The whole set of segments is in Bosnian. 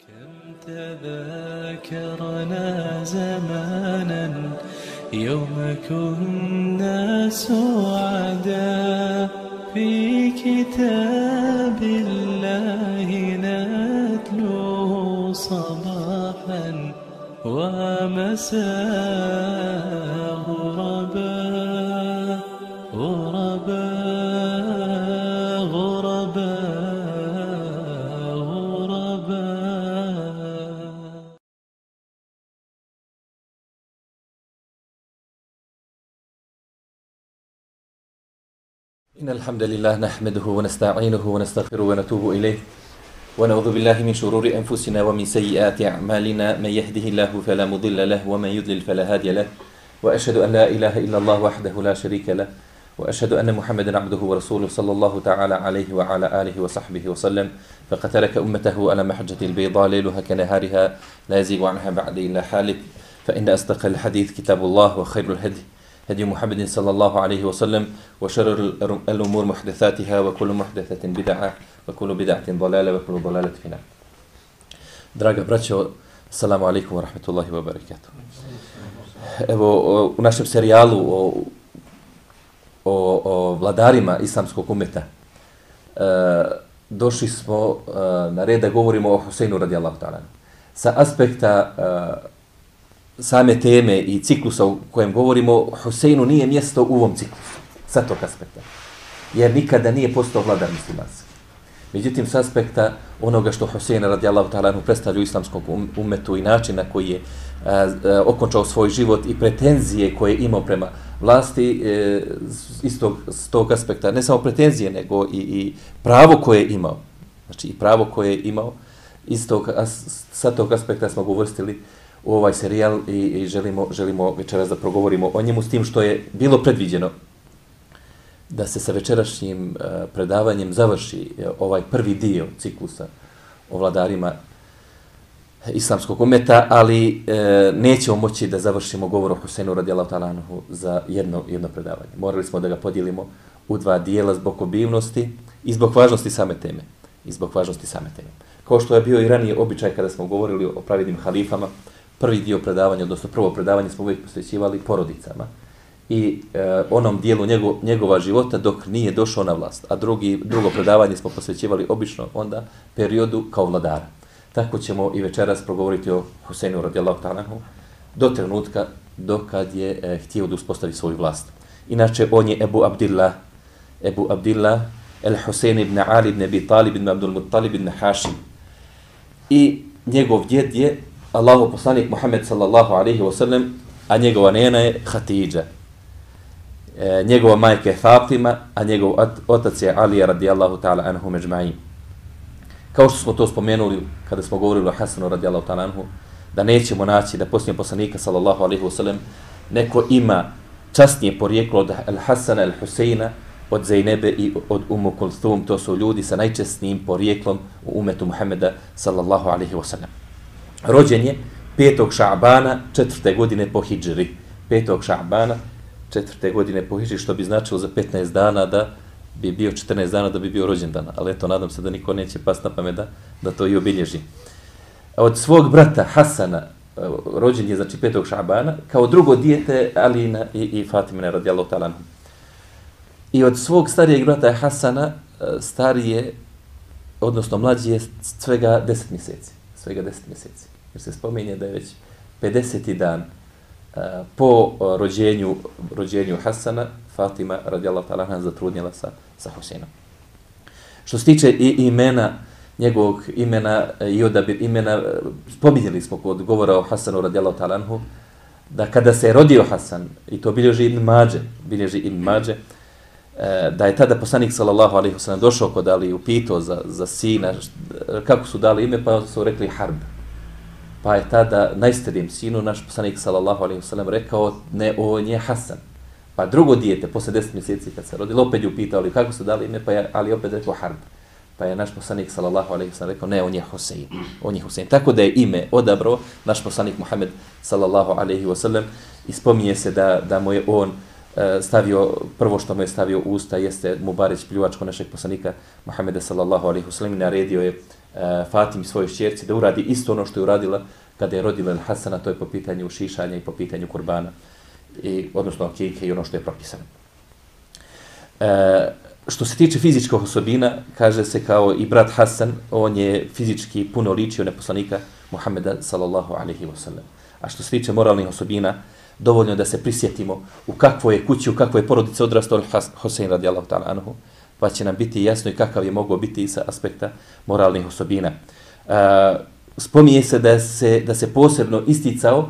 كم تذاكرنا زمانا يوم كنا سعدا في كتاب الله نتلوه صباحا ومساء. الحمد لله نحمده ونستعينه ونستغفره ونتوب إليه. ونعوذ بالله من شرور أنفسنا ومن سيئات أعمالنا. من يهده الله فلا مضل له ومن يضلل فلا هادي له. وأشهد أن لا إله إلا الله وحده لا شريك له. وأشهد أن محمدا عبده ورسوله صلى الله تعالى عليه وعلى آله وصحبه وسلم. فقد ترك أمته على محجة البيضاء ليلها كنهارها لا يزيغ عنها بعد إلا حالك. فإن أصدق الحديث كتاب الله وخير الهدي هدي محمد صلى الله عليه وسلم وشر الأر- الأمور محدثاتها وكل محدثة بدعة وكل بدعة ضلالة وكل ضلالة في النار Draga braćo, assalamu alaikum wa rahmatullahi wa barakatuh. Evo, o- u našem serijalu o, o, o vladarima islamskog umeta e, došli smo e, na red da govorimo o Huseinu radijallahu ta'ala. Sa aspekta e, same teme i ciklusa u kojem govorimo, Huseinu nije mjesto u ovom ciklusu. Sa tog aspekta. Jer nikada nije postao vladar muslimanski. Međutim, s aspekta onoga što Husein radijallahu ta'ala predstavlja u islamskom um-, umetu i način na koji je a, a, okončao svoj život i pretenzije koje je imao prema vlasti, e, iz tog, s tog aspekta, ne samo pretenzije, nego i, i pravo koje je imao. Znači, i pravo koje je imao, iz tog, sa tog aspekta smo ga u ovaj serijal i, i želimo, želimo večeras da progovorimo o njemu s tim što je bilo predviđeno da se sa večerašnjim uh, predavanjem završi uh, ovaj prvi dio ciklusa o vladarima islamskog umeta, ali e, nećemo moći da završimo govor o Huseinu radijalahu ta'ala anhu za jedno, jedno predavanje. Morali smo da ga podijelimo u dva dijela zbog obivnosti i zbog važnosti same teme. I zbog važnosti same teme. Kao što je bio i ranije običaj kada smo govorili o pravidnim halifama, prvi dio predavanja, odnosno prvo predavanje smo uvijek posvećivali porodicama i e, onom dijelu njego, njegova života dok nije došao na vlast. A drugi, drugo predavanje smo posvećivali obično onda periodu kao vladara. Tako ćemo i večeras progovoriti o Huseinu radijallahu ta'ala do trenutka dokad je e, htio da uspostavi svoju vlast. Inače, on je Ebu Abdillah, Ebu Abdillah el Husein ibn Ali ibn Abi Talib ibn Abdul Muttalib ibn Hashim. I njegov djed je Allahu poslanik Muhammed sallallahu alaihi wasallam, a njegova nena je Hatidža. E, njegova majka je Fatima, a njegov otac je Ali radijallahu ta'ala anhu međma'in. Kao što smo to spomenuli kada smo govorili o Hasanu radijallahu ta'ala anhu, da nećemo naći da poslije poslanika sallallahu alaihi wasallam neko ima častnije porijeklo od Al-Hasana, Al-Huseina, od Zainebe i od Umu Kulthum, to su ljudi sa najčestnijim porijeklom u umetu Muhammeda sallallahu alaihi wasallam. Rođen je 5. Ša'bana četvrte godine po hijđri. 5. Ša'bana četvrte godine po hijđri, što bi značilo za 15 dana da bi bio 14 dana da bi bio rođen dana. Ali eto, nadam se da niko neće pas na pamet da, da to i obilježi. Od svog brata Hasana, e, rođen je znači 5. Ša'bana, kao drugo dijete Alina i, i Fatimine radijalahu ta'ala. I od svog starijeg brata Hasana, e, starije, odnosno mlađi je svega 10 mjeseci. Svega 10 mjeseci. Jer se spominje da je već 50. dan e, po e, rođenju, rođenju Hasana, Fatima radijallahu ta'ala zatrudnjela sa, sa Husenom. Što se tiče i imena, njegovog imena e, i odabir imena, spominjali smo kod govora o Hasanu radijallahu talanhu, da kada se je rodio Hasan, i to bilježi Ibn Mađe, bilježi Ibn Mađe, da je tada poslanik sallallahu alejhi ve sellem došao kod Ali i upitao za, za sina kako su dali ime, pa su rekli Harb. Pa je tada najstarijem sinu naš poslanik sallallahu alejhi ve sellem rekao ne, on je Hasan. Pa drugo dijete, posle 10 mjeseci kad se rodilo, opet je upitao Ali kako su dali ime, pa je Ali opet rekao Harb. Pa je naš poslanik sallallahu alejhi ve sellem rekao ne, on je Husein. On je Husein. Tako da je ime odabrao naš poslanik Muhammed sallallahu alejhi ve sellem i spominje se da da mu je on e, stavio, prvo što mu je stavio usta jeste Mubarić pljuvačko našeg poslanika Muhameda sallallahu alejhi ve sellem naredio je e, Fatimi svojoj šćerci da uradi isto ono što je uradila kada je rodila Hasana, to je po pitanju šišanja i po pitanju kurbana, i, odnosno kike i ono što je propisano. E, što se tiče fizičkih osobina, kaže se kao i brat Hasan, on je fizički puno ličio neposlanika Muhammeda sallallahu alaihi wa sallam. A što se tiče moralnih osobina, dovoljno da se prisjetimo u kakvoj je kući, u kakvoj je porodice odrastao Hosein radijallahu ta'ala anhu, pa će nam biti jasno i kakav je mogao biti i sa aspekta moralnih osobina. Uh, spominje se da se, da se posebno isticao uh,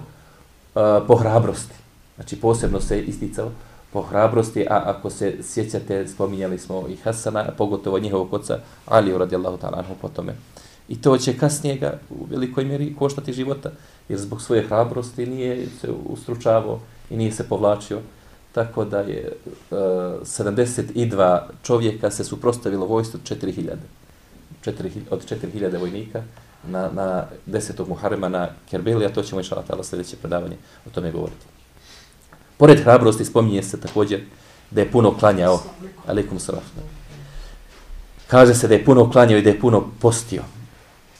po hrabrosti. Znači posebno se isticao po hrabrosti, a ako se sjećate, spominjali smo i Hasana, pogotovo njihovog oca Ali radijallahu ta'ala anhu po tome. I to će kasnije ga u velikoj mjeri koštati života, jer zbog svoje hrabrosti nije se ustručavao i nije se povlačio. Tako da je e, uh, 72 čovjeka se suprostavilo vojstvu 4000. 4000 od 4000 vojnika na, na 10. Muharema na Kerbeli, a to ćemo inša Allah sljedeće predavanje o tome govoriti. Pored hrabrosti spominje se također da je puno klanjao, alikum salam. Kaže se da je puno klanjao i da je puno postio.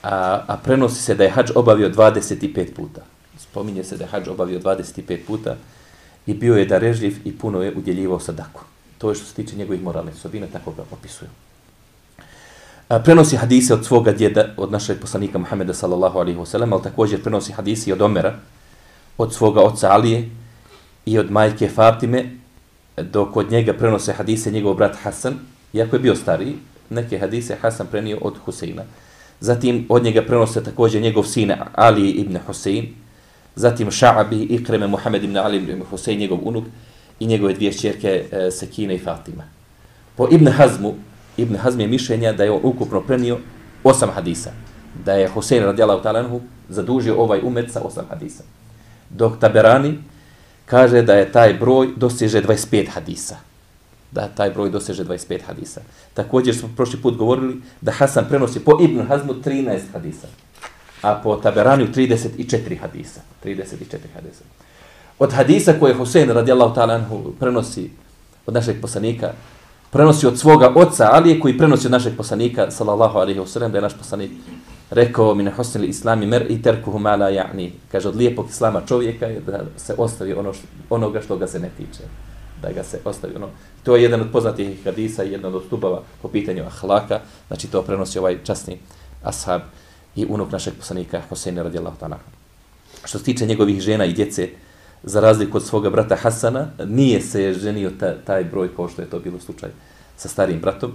A, a prenosi se da je hađ obavio 25 puta. Spominje se da je hađ obavio 25 puta i bio je darežljiv i puno je udjeljivao sadaku. To je što se tiče njegovih moralnih osobina, tako ga opisuju. A, prenosi hadise od svoga djeda, od našeg poslanika Muhammeda sallallahu alaihi wa sallam, ali također prenosi hadisi od Omera, od svoga oca Alije, i od majke Fatime, dok od njega prenose hadise njegov brat Hasan, iako je bio stariji, neke hadise Hasan prenio od Huseina. Zatim od njega prenose također njegov sin Ali ibn Husein, zatim Ša'abi, Ikreme, Muhammed ibn Ali ibn Husein, njegov unuk, i njegove dvije čerke e, Sekine i Fatima. Po Ibn Hazmu, Ibn Hazm je mišljenja da je on ukupno prenio osam hadisa. Da je Husein radijalahu talanhu zadužio ovaj umet sa osam hadisa. Dok Taberani, kaže da je taj broj doseže 25 hadisa. Da taj broj doseže 25 hadisa. Također smo prošli put govorili da Hasan prenosi po Ibn Hazmu 13 hadisa. A po Taberaniju 34 hadisa. 34 hadisa. Od hadisa koje Husein radijallahu ta'ala anhu prenosi od našeg poslanika, prenosi od svoga oca Alije koji prenosi od našeg poslanika, sallallahu alaihi wa sallam, da je naš poslanik rekao mi na hosnili islami mer i terkuhu mala ja'ni. Kaže, od lijepog islama čovjeka je da se ostavi ono što, onoga što ga se ne tiče. Da ga se ostavi ono. To je jedan od poznatih hadisa i jedan od stubova po pitanju ahlaka. Znači, to prenosi ovaj časni ashab i unuk našeg poslanika Hoseina radijallahu ta'ala. Što se tiče njegovih žena i djece, za razliku od svoga brata Hasana, nije se ženio ta, taj broj kao što je to bilo slučaj sa starim bratom.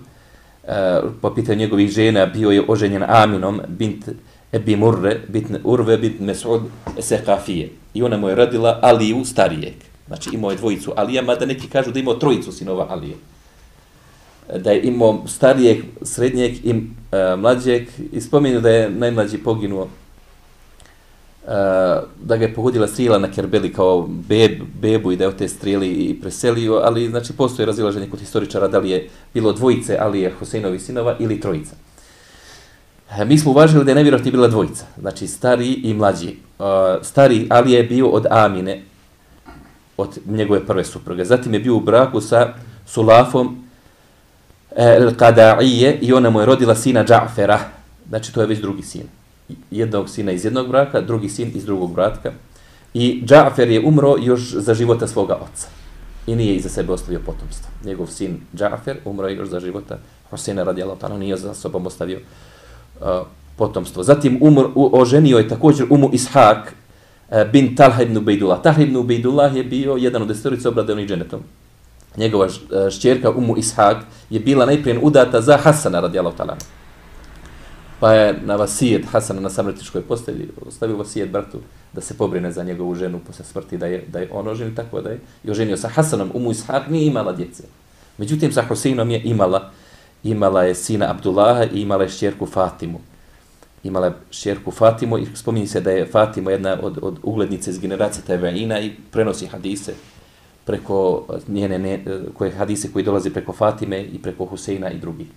Eh, po pitanju njegovih žena bio je oženjen Aminom bint Ebi Murre, bint Urve, bint Mesud Sekafije. I ona mu je radila Aliju starijeg. Znači imao je dvojicu Alija, mada neki kažu da imao trojicu sinova Alije. Da je imao starijeg, srednjeg i e, mlađeg. I spomenu da je najmlađi poginuo e, da ga je pogodila strela na Kerbeli kao beb, bebu i da je od te streli i preselio, ali znači postoje razilaženje kod historičara da li je bilo dvojice Alije Huseinovi sinova ili trojica. E, mi smo uvažili da je najvjerojatnije bila dvojica, znači stari i mlađi. E, stari Ali je bio od Amine, od njegove prve supruge. Zatim je bio u braku sa Sulafom Al-Qada'ije i ona mu je rodila sina Džafera, znači to je već drugi sin jednog sina iz jednog braka, drugi sin iz drugog braka. I Džafer je umro još za života svoga oca. I nije iza sebe ostavio potomstvo. Njegov sin Džafer umro još za života Hosina radijallahu ta'ala, nije za sobom ostavio uh, potomstvo. Zatim umr, u, oženio je također Umu Ishak uh, bin Talha ibn Ubejdullah. Talha ibn Ubejdullah je bio jedan od destorica obradenih dženetom. Njegova eh, šćerka Umu Ishak je bila najprije udata za Hasana radijallahu ta'ala pa je na vasijet Hasana na samretičkoj postelji ostavio vasijet bratu da se pobrine za njegovu ženu posle smrti, da je, da je on oženi tako da je i oženio sa Hasanom. Umu Ishak nije imala djece. Međutim, sa Huseinom je imala, imala je sina Abdullaha i imala je šćerku Fatimu. Imala je šćerku Fatimu i spominje se da je Fatima jedna od, od uglednice iz generacije Tebeina i prenosi hadise preko njene, ne, koje hadise koji dolazi preko Fatime i preko Huseina i drugih.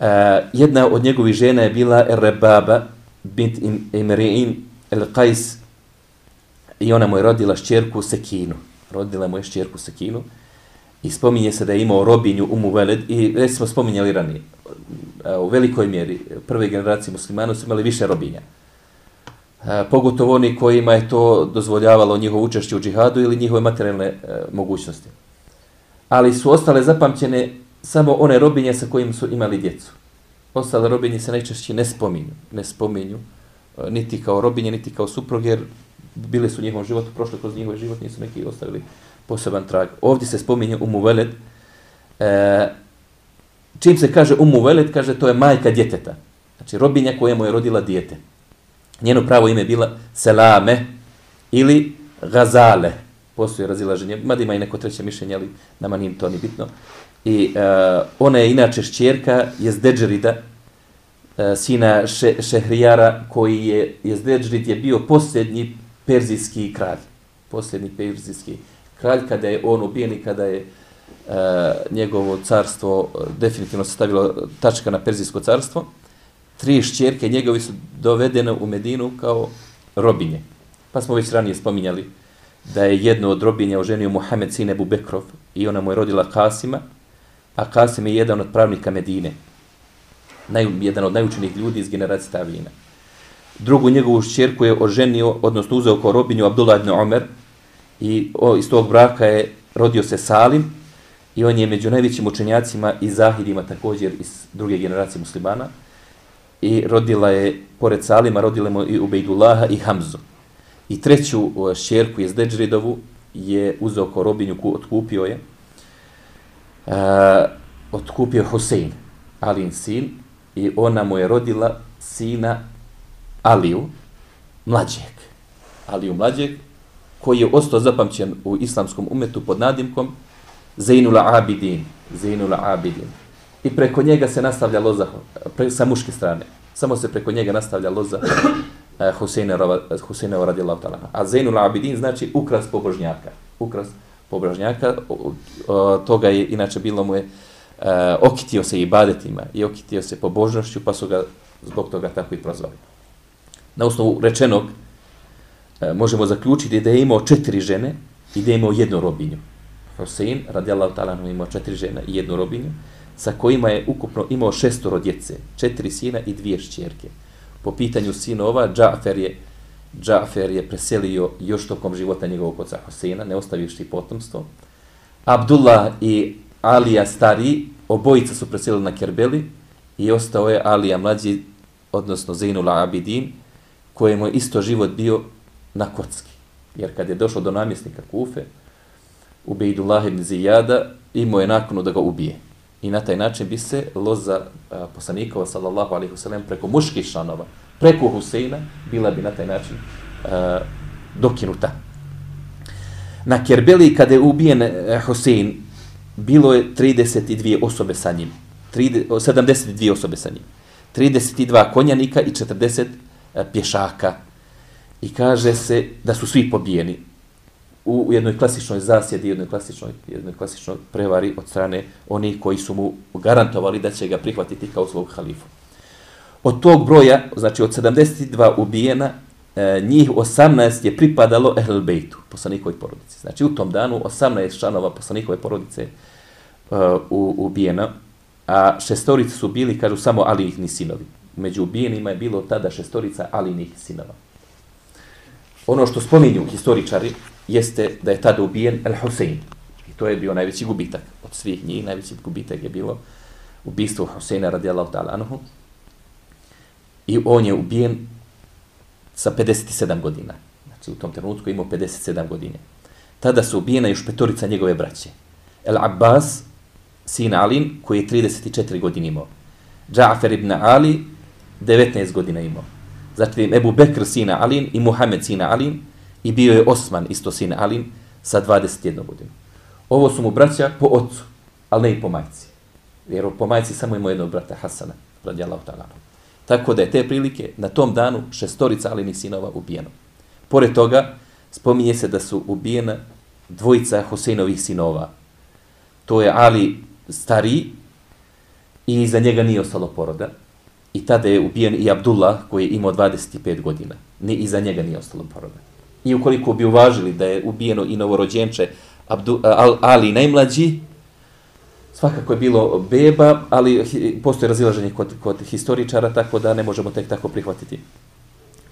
Uh, jedna od njegovih žena je bila Rebaba bint Imri'in el-Qais i ona mu je rodila šćerku Sekinu. Rodila mu je šćerku Sekinu i spominje se da je imao robinju Umu Veled i već smo spominjali ranije. E, u velikoj mjeri prve generacije muslimana su imali više robinja. A, E, pogotovo oni kojima je to dozvoljavalo njihovo učešće u džihadu ili njihove materijalne e, mogućnosti. Ali su ostale zapamćene samo one robinje sa kojim su imali djecu. Ostale robinje se najčešće ne spominju, ne spominju e, niti kao robinje, niti kao suprug, jer bile su u njihovom životu, prošle kroz njihov život, nisu neki ostavili poseban trag. Ovdje se spominje Umu Veled. E, čim se kaže Umu Veled, kaže to je majka djeteta. Znači robinja kojemu je rodila dijete. Njeno pravo ime je bila Selame ili Gazale. Postoje razilaženje, mada ima i neko treće mišljenje, ali nama nije to ni bitno. I uh, ona je inače šćerka Jezdeđerida, uh, e, sina še, Šehrijara, koji je, Jezdeđerid je bio posljednji perzijski kralj. Posljednji perzijski kralj kada je on ubijen i kada je uh, njegovo carstvo definitivno se stavilo tačka na Perzijsko carstvo, tri šćerke njegovi su dovedene u Medinu kao robinje. Pa smo već ranije spominjali da je jedno od robinja oženio Muhammed sin Ebu Bekrov i ona mu je rodila Kasima, a Kasim je jedan od pravnika Medine, naj, jedan od najučenih ljudi iz generacije Tavina. Drugu njegovu šćerku je oženio, odnosno uzeo kao robinju Abdullah ibn Omer, i o, iz tog braka je rodio se Salim i on je među najvećim učenjacima i zahidima također iz druge generacije muslimana i rodila je, pored Salima, rodila mu i Ubejdullaha i Hamzu. I treću šerku iz Deđridovu je uzeo kao robinju, otkupio je, uh, otkupio Husein, Alin sin, i ona mu je rodila sina Aliju, mlađeg. Aliju mlađeg, koji je ostao zapamćen u islamskom umetu pod nadimkom Zainul Abidin. Zainul Abidin. I preko njega se nastavlja loza pre, sa muške strane. Samo se preko njega nastavlja loza uh, eh, Huseinova radijallahu ta'ala. A Zainul Abidin znači ukras pobožnjaka. Ukras pobožnjaka. Uh, toga je, inače, bilo mu je uh, okitio se i badetima i okitio se pobožnošću, pa su ga zbog toga tako i prozvali. Na osnovu rečenog, E, možemo zaključiti da je imao četiri žene i da je imao jednu robinju. Hosein, radijallahu ta'ala, imao četiri žene i jednu robinju, sa kojima je ukupno imao šestoro djece, četiri sina i dvije šćerke. Po pitanju sinova, Džafer je, Džafer je preselio još tokom života njegovog oca Hosena, ne ostavivši potomstvo. Abdullah i Alija stari, obojica su preselili na Kerbeli i ostao je Alija mlađi, odnosno Zainul Abidin, kojemu je isto život bio na kocki. Jer kad je došao do namjesnika Kufe, Ubejdullah ibn Zijada imao je nakonu da ga ubije. I na taj način bi se loza poslanikova, sallallahu alaihi wasallam, preko muških članova, preko Huseina, bila bi na taj način a, dokinuta. Na Kerbeli, kada je ubijen e, Husein, bilo je 32 osobe sa njim. 30, 72 osobe sa njim. 32 konjanika i 40 e, pješaka i kaže se da su svi pobijeni u jednoj klasičnoj zasjedi, jednoj klasičnoj, jednoj klasičnoj prevari od strane onih koji su mu garantovali da će ga prihvatiti kao svog halifu. Od tog broja, znači od 72 ubijena, e, njih 18 je pripadalo Ehl Bejtu, poslanikovoj porodici. Znači u tom danu 18 članova poslanikove porodice e, u, ubijena, a šestorice su bili, kažu, samo Alijihni sinovi. Među ubijenima je bilo tada šestorica Alijihnih sinova. Ono što spominju historičari jeste da je tada ubijen El Husein. I to je bio najveći gubitak od svih njih. Najveći gubitak je bilo ubistvo Huseina radijallahu ta'ala anuhu. I on je ubijen sa 57 godina. Znači u tom trenutku imao 57 godine. Tada su ubijena još petorica njegove braće. El Abbas, sin Alin, koji je 34 godine imao. Džafer ibn Ali, 19 godina imao. Zatim Ebu Bekr sina Alin i Muhammed sina Alin i bio je Osman isto sina Alin sa 21 godinu. Ovo su mu braća po ocu, ali ne i po majci. Jer po majci samo imao jednog brata Hasana, radijallahu ta'ala. Tako da je te prilike na tom danu šestorica Alinih sinova ubijeno. Pored toga, spominje se da su ubijena dvojica Huseinovih sinova. To je Ali stari i za njega nije ostalo poroda. I tada je ubijen i Abdullah koji je imao 25 godina. Ni iza njega nije ostalo poroda. I ukoliko bi uvažili da je ubijeno i novorođenče Abdu, Al, Ali najmlađi, svakako je bilo beba, ali postoje razilaženje kod, kod historičara, tako da ne možemo tek tako prihvatiti.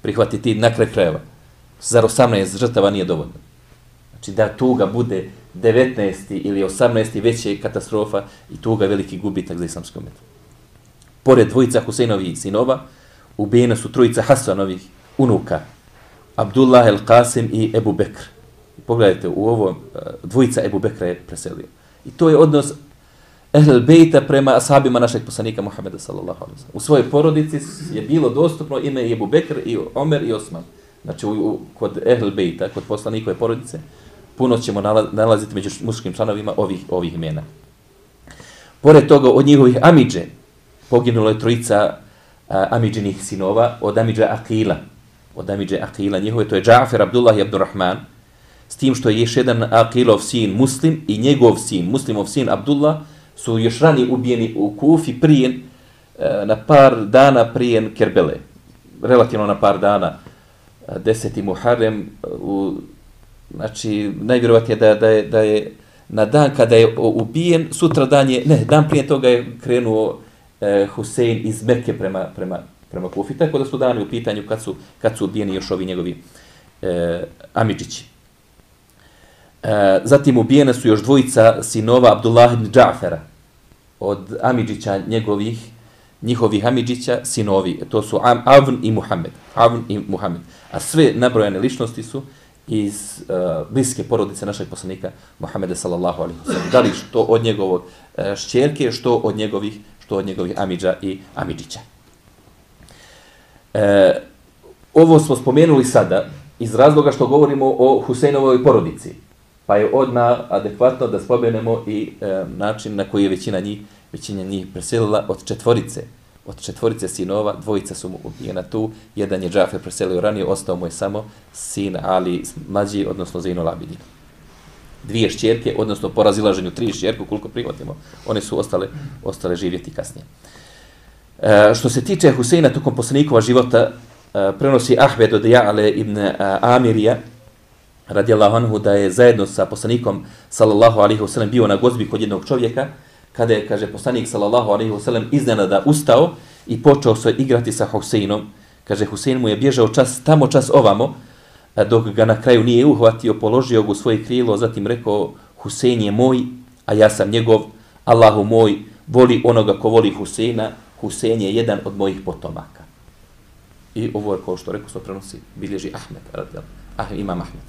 Prihvatiti na kraj krajeva. Zar 18 žrtava nije dovoljno? Znači da tuga bude 19. ili 18. već je katastrofa i tuga veliki gubitak za islamskom metodu. Pored dvojica Husejnovih sinova, ubijena su trojica Hasanovih unuka, Abdullah el Qasim i Ebu Bekr. Pogledajte, u ovo eh, dvojica Ebu Bekra je preselio. I to je odnos Ehl Bejta prema ashabima našeg poslanika Muhammeda sallallahu alaihi U svojoj porodici je bilo dostupno ime Ebu Bekr i Omer i Osman. Znači, u, u, kod Ehl Bejta, kod poslanikove porodice, puno ćemo nalaziti među muškim članovima ovih, ovih imena. Pored toga, od njihovih Amidže, poginulo je trojica Amidžinih sinova, od Amidža Akila, od Amidža Akila njihove, to je Džafer Abdullah i Abdurrahman, s tim što je još jedan Akilov sin Muslim i njegov sin, Muslimov sin Abdullah, su još rani ubijeni u Kufi prije, e, na par dana prije Kerbele. Relativno na par dana, e, deseti Muharrem, e, u, znači, najvjerovatnije da, da, je, da je na dan kada je ubijen, sutra dan je, ne, dan prije toga je krenuo e, Husein iz Mekke prema, prema, prema Kufi, tako da su dani u pitanju kad su, kad su ubijeni još ovi njegovi e, Amidžići. E, zatim ubijene su još dvojica sinova Abdullah ibn Džafera od Amidžića njegovih, njihovih Amidžića sinovi. E, to su Am, Avn i Muhammed. Avn i Muhammed. A sve nabrojane ličnosti su iz uh, bliske porodice našeg poslanika Muhammeda sallallahu alaihi wa sallam. Da li što od njegovog uh, šćerke, što od njegovih, što od njegovih Amidža i Amidžića. E, ovo smo spomenuli sada iz razloga što govorimo o Husejnovoj porodici. Pa je odmah adekvatno da spomenemo i e, način na koji je većina njih, većina njih preselila od četvorice. Od četvorice sinova, dvojica su mu ubijena tu, jedan je Džafe preselio ranije, ostao mu je samo sin Ali mlađi, odnosno Zino Labidin. Dvije šćerke, odnosno po razilaženju tri šćerke, koliko prihvatimo, one su ostale, ostale živjeti kasnije. E, što se tiče Huseina tokom poslanikova života, e, prenosi Ahmed od Ja'ale ibn e, Amirija, radijallahu anhu da je zajedno sa poslanikom sallallahu alaihi wasallam bio na gozbi kod jednog čovjeka kada je, kaže, poslanik sallallahu alaihi wasallam iznenada ustao i počeo se igrati sa Huseinom. Kaže, Husein mu je bježao čas, tamo čas ovamo, E, dok ga na kraju nije uhvatio, položio ga u svoje krilo, zatim rekao, Husein je moj, a ja sam njegov, Allahu moj, voli onoga ko voli Huseina, Husein je jedan od mojih potomaka. I ovo je, kao što rekao, se prenosi, bilježi Ahmed, radijal, ah, imam Ahmed.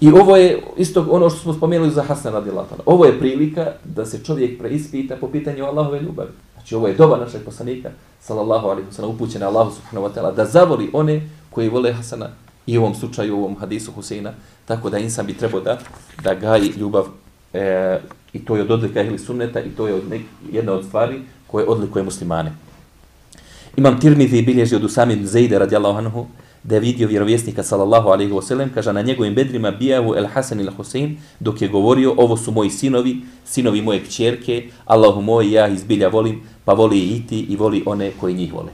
I ovo je isto ono što smo spomenuli za Hasan radijallahu. Ovo je prilika da se čovjek preispita po pitanju Allahove ljubavi. Znači ovo je doba našeg poslanika, sallallahu alaihi wa sallam, upućena Allahu subhanahu wa ta'ala, da zavoli one koji vole Hasana i u ovom slučaju, u ovom hadisu Huseina, tako da insan bi trebao da, da gaji ljubav e, i to je od odlika ili sunneta i to je od nek, jedna od stvari koje odlikuje muslimane. Imam Tirmidhi bilježi od Usamim Zejde radijallahu anhu, da je vidio vjerovjesnika sallallahu alaihi wasallam, kaže na njegovim bedrima bijavu el Hasan il Husein, dok je govorio, ovo su moji sinovi, sinovi moje kćerke, Allahu moj, ja izbilja volim, pa voli i ti i voli one koji njih vole.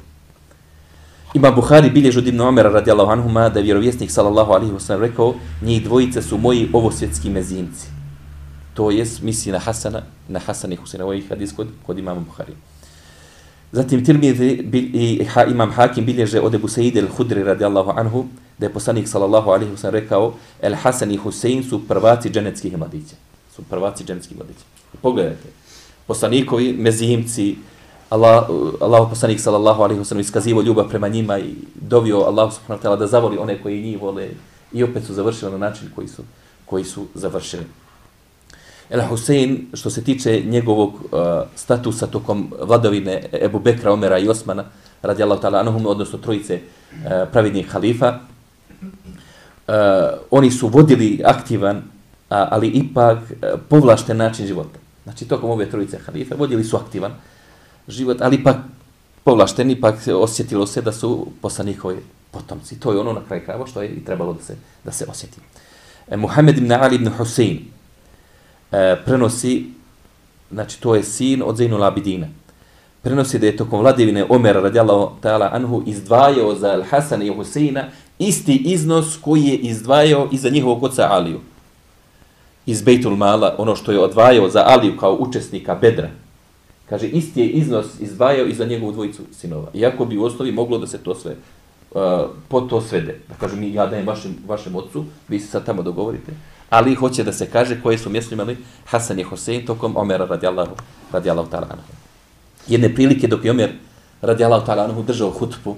Ima Buhari bilježu od Ibn Omera radijallahu anhuma da je vjerovjesnik sallallahu alaihi wasallam rekao, njih dvojice su moji ovosvjetski mezinci. To jest misli na Hasana, na Hasan i Husina, ovo ovaj je hadis kod, kod imama Buhari. Zatim Tirmidhi i ha, imam Hakim bilježe od Ebu Sa'id al-Hudri radijallahu anhu, da je poslanik sallallahu alaihi wasallam rekao El Hasan i Husein su prvaci dženeckih mladića. Su prvaci dženeckih mladića. Pogledajte, poslanikovi, mezimci, Allah, Allah poslanik sallallahu alaihi wasallam iskazivo ljubav prema njima i dovio Allah subhanahu wa ta'ala da zavoli one koji njih vole i opet su završili na način koji su, koji su završili. El Husein, što se tiče njegovog uh, statusa tokom vladavine Ebu Bekra, Omera i Osmana, radi Allah ta'ala anuhum, odnosno trojice uh, pravidnih halifa, uh, oni su vodili aktivan, uh, ali ipak uh, povlašten način života. Znači, tokom ove trojice halifa, vodili su aktivan život, ali ipak povlašten, pak osjetilo se da su poslanikovi potomci. To je ono na kraj krajeva što je i trebalo da se, da se osjeti. E, Muhammed ibn Ali ibn Husein, e, prenosi, znači to je sin od Zainul Abidina, prenosi da je tokom vladivine Omera radijallahu ta'ala anhu izdvajao za Al-Hasan i Huseina isti iznos koji je izdvajao i za njihovog oca Aliju. iz Bejtul Mala, ono što je odvajao za Aliju kao učesnika Bedra, kaže, isti je iznos izdvajao i za njegovu dvojicu sinova. Iako bi u osnovi moglo da se to sve, uh, po to svede. Da kaže, mi, ja dajem vašem, vašem ocu, vi se sad tamo dogovorite. Ali hoće da se kaže koje su mjesto imali Hasan i Hosein tokom Omera radijallahu, radijallahu ta'ala. Jedne prilike dok je Omer radijallahu ta'ala držao hutbu,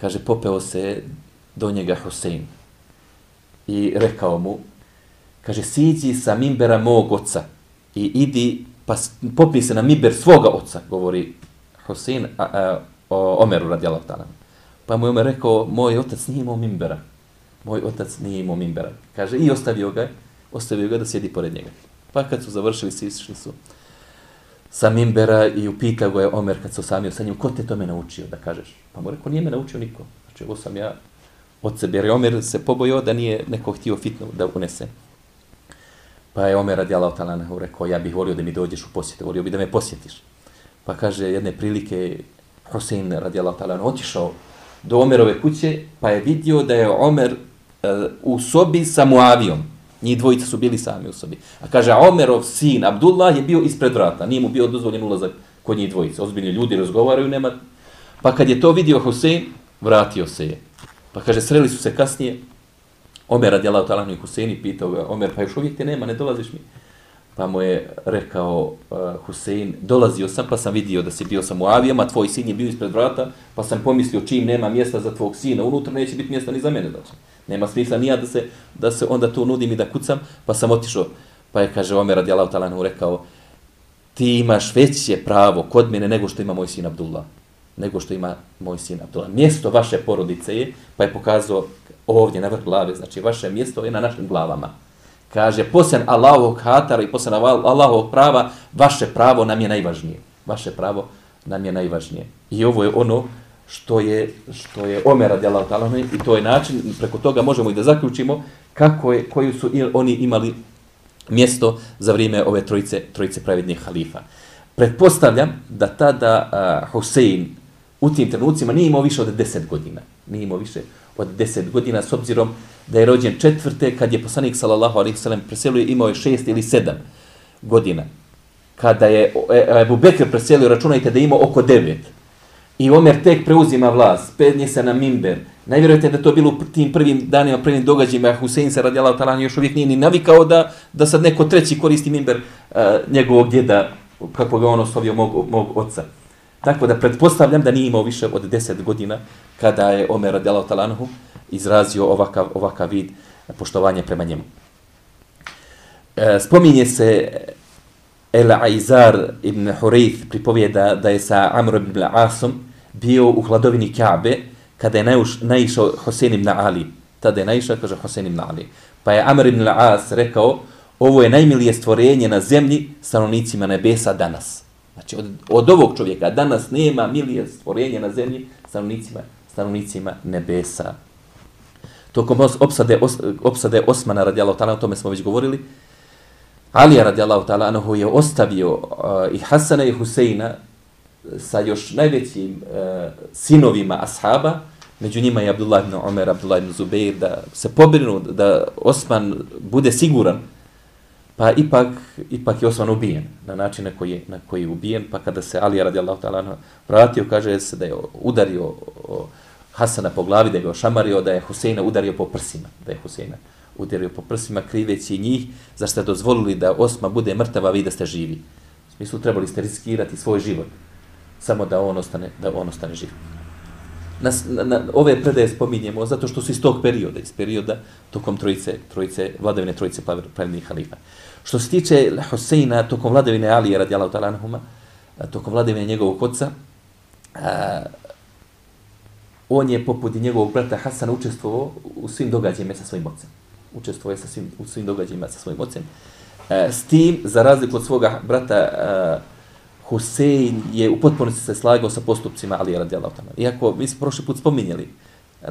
kaže, popeo se do njega Hosein i rekao mu, kaže, siđi sa mimbera mog oca i idi, pa popije se na miber svoga oca, govori Hosein a, a, o Omeru radijalahu ta'ala. Pa mu je Omer rekao, moj otac nije imao mimbera. Moj otac nije imao mimbera. Kaže, i ostavio ga, ostavio ga da sjedi pored njega. Pa kad su završili, sišli su sa mimbera i upitao ga je Omer kad se osamio sa njim, ko te to me naučio da kažeš? Pa mu rekao, nije me naučio niko. Znači, ovo sam ja od sebe, jer Omer se pobojio da nije neko htio fitnu da unese. Pa je Omer radi Allah talanahu rekao, ja bih volio da mi dođeš u posjetu, volio bih da me posjetiš. Pa kaže, jedne prilike, Hosein radi Allah talanahu otišao do Omerove kuće, pa je vidio da je Omer uh, u sobi sa Muavijom. Njih dvojica su bili sami u sobi. A kaže, Omerov sin, Abdullah, je bio ispred vrata. Nije mu bio dozvoljen ulazak kod njih dvojica. Ozbiljni ljudi razgovaraju, nema... Pa kad je to vidio Hosein, vratio se je. Pa kaže, sreli su se kasnije, Omer radi Allah talanu i Huseini pitao ga, Omer, pa još uvijek te nema, ne dolaziš mi? Pa mu je rekao uh, Husein, dolazio sam, pa sam vidio da si bio sa Muavijama, tvoj sin je bio ispred vrata, pa sam pomislio čim nema mjesta za tvog sina, unutra neće biti mjesta ni za mene, znači. Nema smisla nija da se, da se onda to nudim i da kucam, pa sam otišao. Pa je, kaže, Omer radi Allah talanu rekao, ti imaš veće pravo kod mene nego što ima moj sin Abdullah nego što ima moj sin Abdullah. Mjesto vaše porodice je, pa je pokazao ovdje na vrh glave, znači vaše mjesto je na našim glavama. Kaže, posljen Allahovog hatara i posljen Allahovog prava, vaše pravo nam je najvažnije. Vaše pravo nam je najvažnije. I ovo je ono što je, što je Omer radijallahu ta'ala i to je način, preko toga možemo i da zaključimo kako je, koju su oni imali mjesto za vrijeme ove trojice, trojice pravednih halifa. Pretpostavljam da tada uh, Husein u tim trenucima nije imao više od 10 godina. Nije imao više od 10 godina s obzirom da je rođen četvrte kad je poslanik sallallahu alejhi ve sellem preselio imao je 6 ili 7 godina. Kada je e, e, Abu Bekr preselio, računajte da ima oko 9. I Omer tek preuzima vlast, penje se na Mimber. Najvjerojatnije da to bilo u tim prvim danima, prvim događajima, Husein se radijalao talan još uvijek nije ni navikao da, da sad neko treći koristi Mimber uh, e, njegovog djeda, kako ga on oslovio mog, mog oca. Tako da pretpostavljam da nije imao više od 10 godina kada je Omer radijallahu talanhu izrazio ovakav, ovakav vid poštovanja prema njemu. E, spominje se El Aizar ibn Hureyth pripovijeda da je sa Amr ibn Asom bio u hladovini Kaabe kada je naiš, naišao Hosein ibn Ali. Tada je naišao, kaže Hosein ibn Ali. Pa je Amr ibn As rekao, ovo je najmilije stvorenje na zemlji stanovnicima nebesa danas. Znači, od, od ovog čovjeka danas nema milije stvorenje na zemlji stanovnicima, stanovnicima nebesa. Tokom opsade, os, opsade Osmana radijalahu ta'ala, o tome smo već govorili, Ali radijalahu ta'ala, anohu je ostavio uh, i Hasana i Huseina sa još najvećim uh, sinovima ashaba, među njima je Abdullah ibn Omer, Abdullah ibn Zubeir, da se pobrinu da Osman bude siguran Pa ipak, ipak je Osman ubijen na način na koji je, na koji je ubijen, pa kada se Ali radijallahu ta'ala vratio, kaže se da je udario Hasana po glavi, da je ga šamario, da je Huseina udario po prsima, da je Huseina udario po prsima, kriveći njih, za ste dozvolili da Osma bude mrtava, vi da ste živi. U smislu, trebali ste riskirati svoj život, samo da on ostane, da on ostane živ. Na, na, na, ove predaje spominjemo zato što su iz tog perioda, iz perioda tokom trojice, trojice, vladavine trojice pravilnih halifa. Što se tiče Huseina tokom vladavine Alije radijalahu ta'ala anhuma, tokom vladavine njegovog oca, a, on je poput njegovog brata Hasana učestvovao u svim događajima sa svojim ocem. Učestvovao je sa svim, u svim događajima sa svojim ocem. A, s tim, za razliku od svoga brata a, Husein je u potpunosti se slagao sa postupcima Alija radijalahu ta'ala. Iako mi smo prošli put spominjali,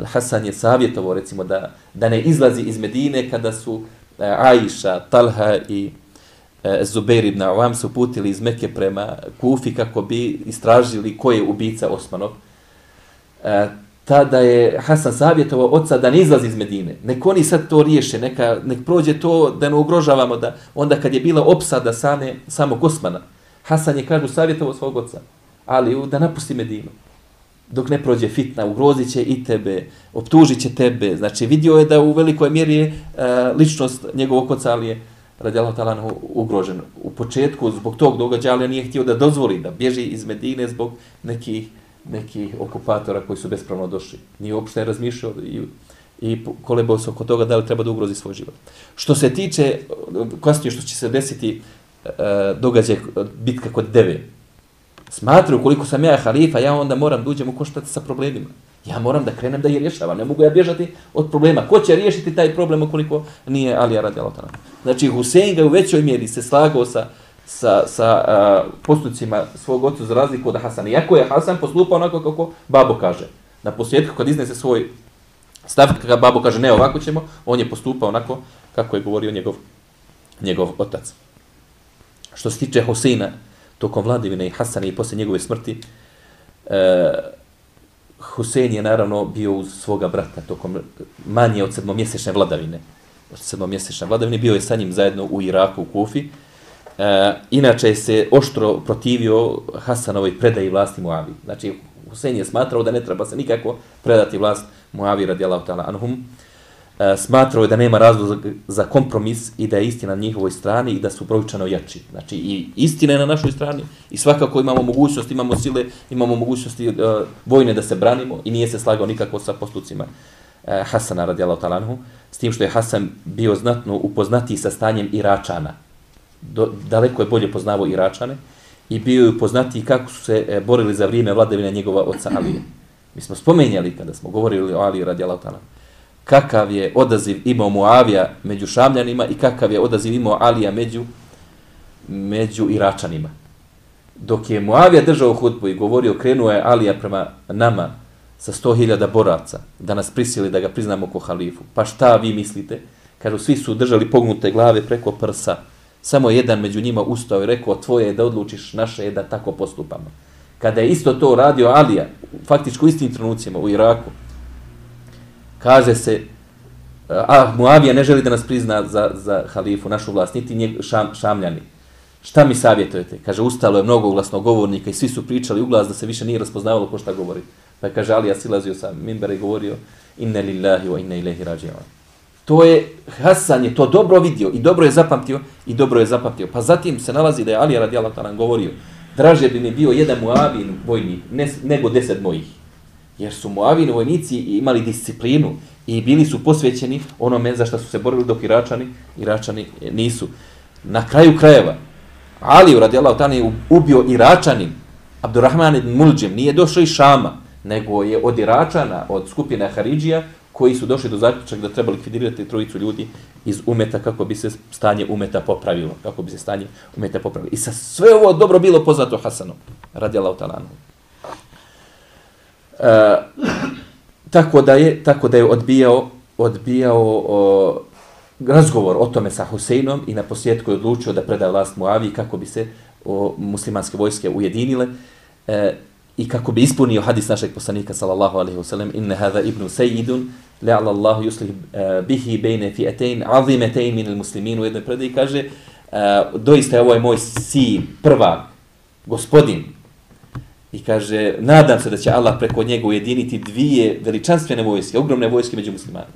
Hasan je savjetovao recimo da, da ne izlazi iz Medine kada su E, Aisha, Talha i e, Zubair ibn Awam su putili iz Mekke prema Kufi kako bi istražili ko je ubica Osmanov. E, tada je Hasan savjetovao oca da ne izlazi iz Medine. Nek oni sad to riješe, neka, nek prođe to da ne ugrožavamo. Da, onda kad je bila opsada same, samog Osmana, Hasan je, kažu, savjetovao svog oca, ali da napusti Medinu. Dok ne prođe fitna, ugrozit će i tebe, optužit će tebe. Znači, vidio je da u velikoj mjeri je e, ličnost njegovog oca, ali je radijalno talanu ugrožen. U početku, zbog tog događaja, ali nije htio da dozvoli da bježi iz Medine zbog nekih nekih okupatora koji su bespravno došli. Nije uopšte razmišljao i, i kolebao se oko toga da li treba da ugrozi svoj život. Što se tiče, kasnije što će se desiti e, događaj bitka kod Deve, smatraju koliko sam ja halifa, ja onda moram da uđem u koštac sa problemima. Ja moram da krenem da je rješavam. Ne mogu ja bježati od problema. Ko će riješiti taj problem ukoliko nije Alija radi Allah. Znači, Husein ga u većoj mjeri se slagao sa, sa, sa uh, postupcima svog oca za razliku od Hasana. Iako je Hasan postupao onako kako babo kaže. Na posljedku kad iznese svoj stav, kada babo kaže ne ovako ćemo, on je postupao onako kako je govorio njegov, njegov otac. Što se tiče Huseina, tokom vladivine i Hasana i poslije njegove smrti, e, Husein je naravno bio uz svoga brata tokom manje od sedmomjesečne vladavine. Od sedmomjesečne vladavine bio je sa njim zajedno u Iraku, u Kufi, E, inače se oštro protivio Hasanovoj predaji vlasti Muavi. Znači, Husein je smatrao da ne treba se nikako predati vlast Muavi radijalahu ta'ala anhum. E, E, smatrao je da nema razloga za kompromis i da je istina na njihovoj strani i da su brojčano jači. Znači, i istina je na našoj strani i svakako imamo mogućnost, imamo sile, imamo mogućnosti uh, vojne da se branimo i nije se slagao nikako sa postupcima uh, Hasana radijalahu talanhu. S tim što je Hasan bio znatno upoznatiji sa stanjem Iračana, do, daleko je bolje poznavao Iračane i bio je poznati kako su se uh, borili za vrijeme vladavine njegova oca Alije. Mi smo spomenjali kada smo govorili o Aliju radijalahu talanhu kakav je odaziv imao Muavija među Šamljanima i kakav je odaziv imao Alija među, među Iračanima. Dok je Muavija držao hudbu i govorio, krenuo je Alija prema nama sa sto hiljada boraca da nas prisili da ga priznamo ko halifu. Pa šta vi mislite? Kažu, svi su držali pognute glave preko prsa Samo jedan među njima ustao i rekao, tvoje je da odlučiš, naše je da tako postupamo. Kada je isto to radio Alija, faktički u istim trenucima u Iraku, kaže se, a Muavija ne želi da nas prizna za, za halifu, našu vlast, niti nje, šam, šamljani. Šta mi savjetujete? Kaže, ustalo je mnogo glasno govornika i svi su pričali u glas da se više nije raspoznavalo ko šta govori. Pa je, kaže, Alija silazio sa minbera i govorio, inne lillahi wa inne ilahi rađivan. To je, Hasan je to dobro vidio i dobro je zapamtio i dobro je zapamtio. Pa zatim se nalazi da je Ali radi govorio, draže bi mi bio jedan Muavin vojnik ne, nego deset mojih. Jer su Moavini vojnici imali disciplinu i bili su posvećeni onome za što su se borili dok Iračani, Iračani nisu. Na kraju krajeva, Ali radi Allah je ubio Iračanin, Abdurrahman ibn Muljim, nije došao iz Šama, nego je od Iračana, od skupine Haridžija, koji su došli do zaključak da treba likvidirati trojicu ljudi iz umeta kako bi se stanje umeta popravilo, kako bi se stanje umeta popravilo. I sa sve ovo dobro bilo poznato Hasanu, radi Allah. E, tako da je tako da je odbijao odbijao o, razgovor o tome sa Huseinom i na posljedku je odlučio da preda vlast Muavi kako bi se o, muslimanske vojske ujedinile. E, i kako bi ispunio hadis našeg poslanika sallallahu alejhi ve sellem inna hada ibnu sayyidun la'alla Allah yuslih eh, bihi bayna fi'atayn 'azimatayn min al-muslimin u jednoj predaji kaže e, doista je ovaj moj sin prva gospodin i kaže nadam se da će Allah preko njega ujediniti dvije veličanstvene vojske ogromne vojske među muslimanima.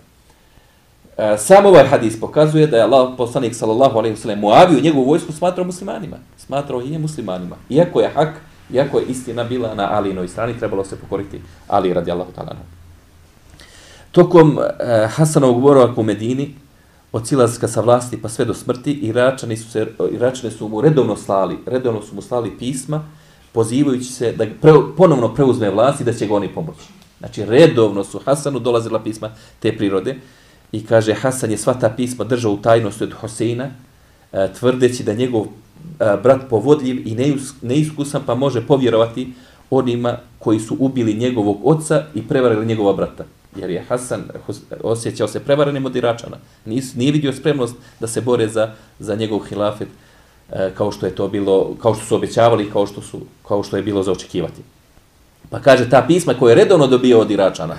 Uh, sam ovaj hadis pokazuje da je Allah poslanik sallallahu alejhi ve sellem Muaviju njegovu vojsku smatrao muslimanima. Smatrao je muslimanima. Iako je hak Iako je istina bila na Alinoj strani, trebalo se pokoriti Ali radijallahu ta'ala. Tokom eh, Hasanovog boravaka u Medini, od silazka sa vlasti pa sve do smrti, Iračani su, se, Iračani su mu redovno slali, redovno su mu slali pisma, pozivajući se da pre, ponovno preuzme vlasti da će ga oni pomoći. Znači, redovno su Hasanu dolazila pisma te prirode i kaže, Hasan je sva ta pisma držao u tajnosti od Hoseina, e, tvrdeći da njegov e, brat povodljiv i neiskusan, pa može povjerovati onima koji su ubili njegovog oca i prevarili njegova brata. Jer je Hasan osjećao se prevarenim od Iračana. Nis, nije vidio spremnost da se bore za, za njegov hilafet E, kao što je to bilo, kao što su obećavali, kao što, su, kao što je bilo za očekivati. Pa kaže, ta pisma koje je redovno dobio od Iračana,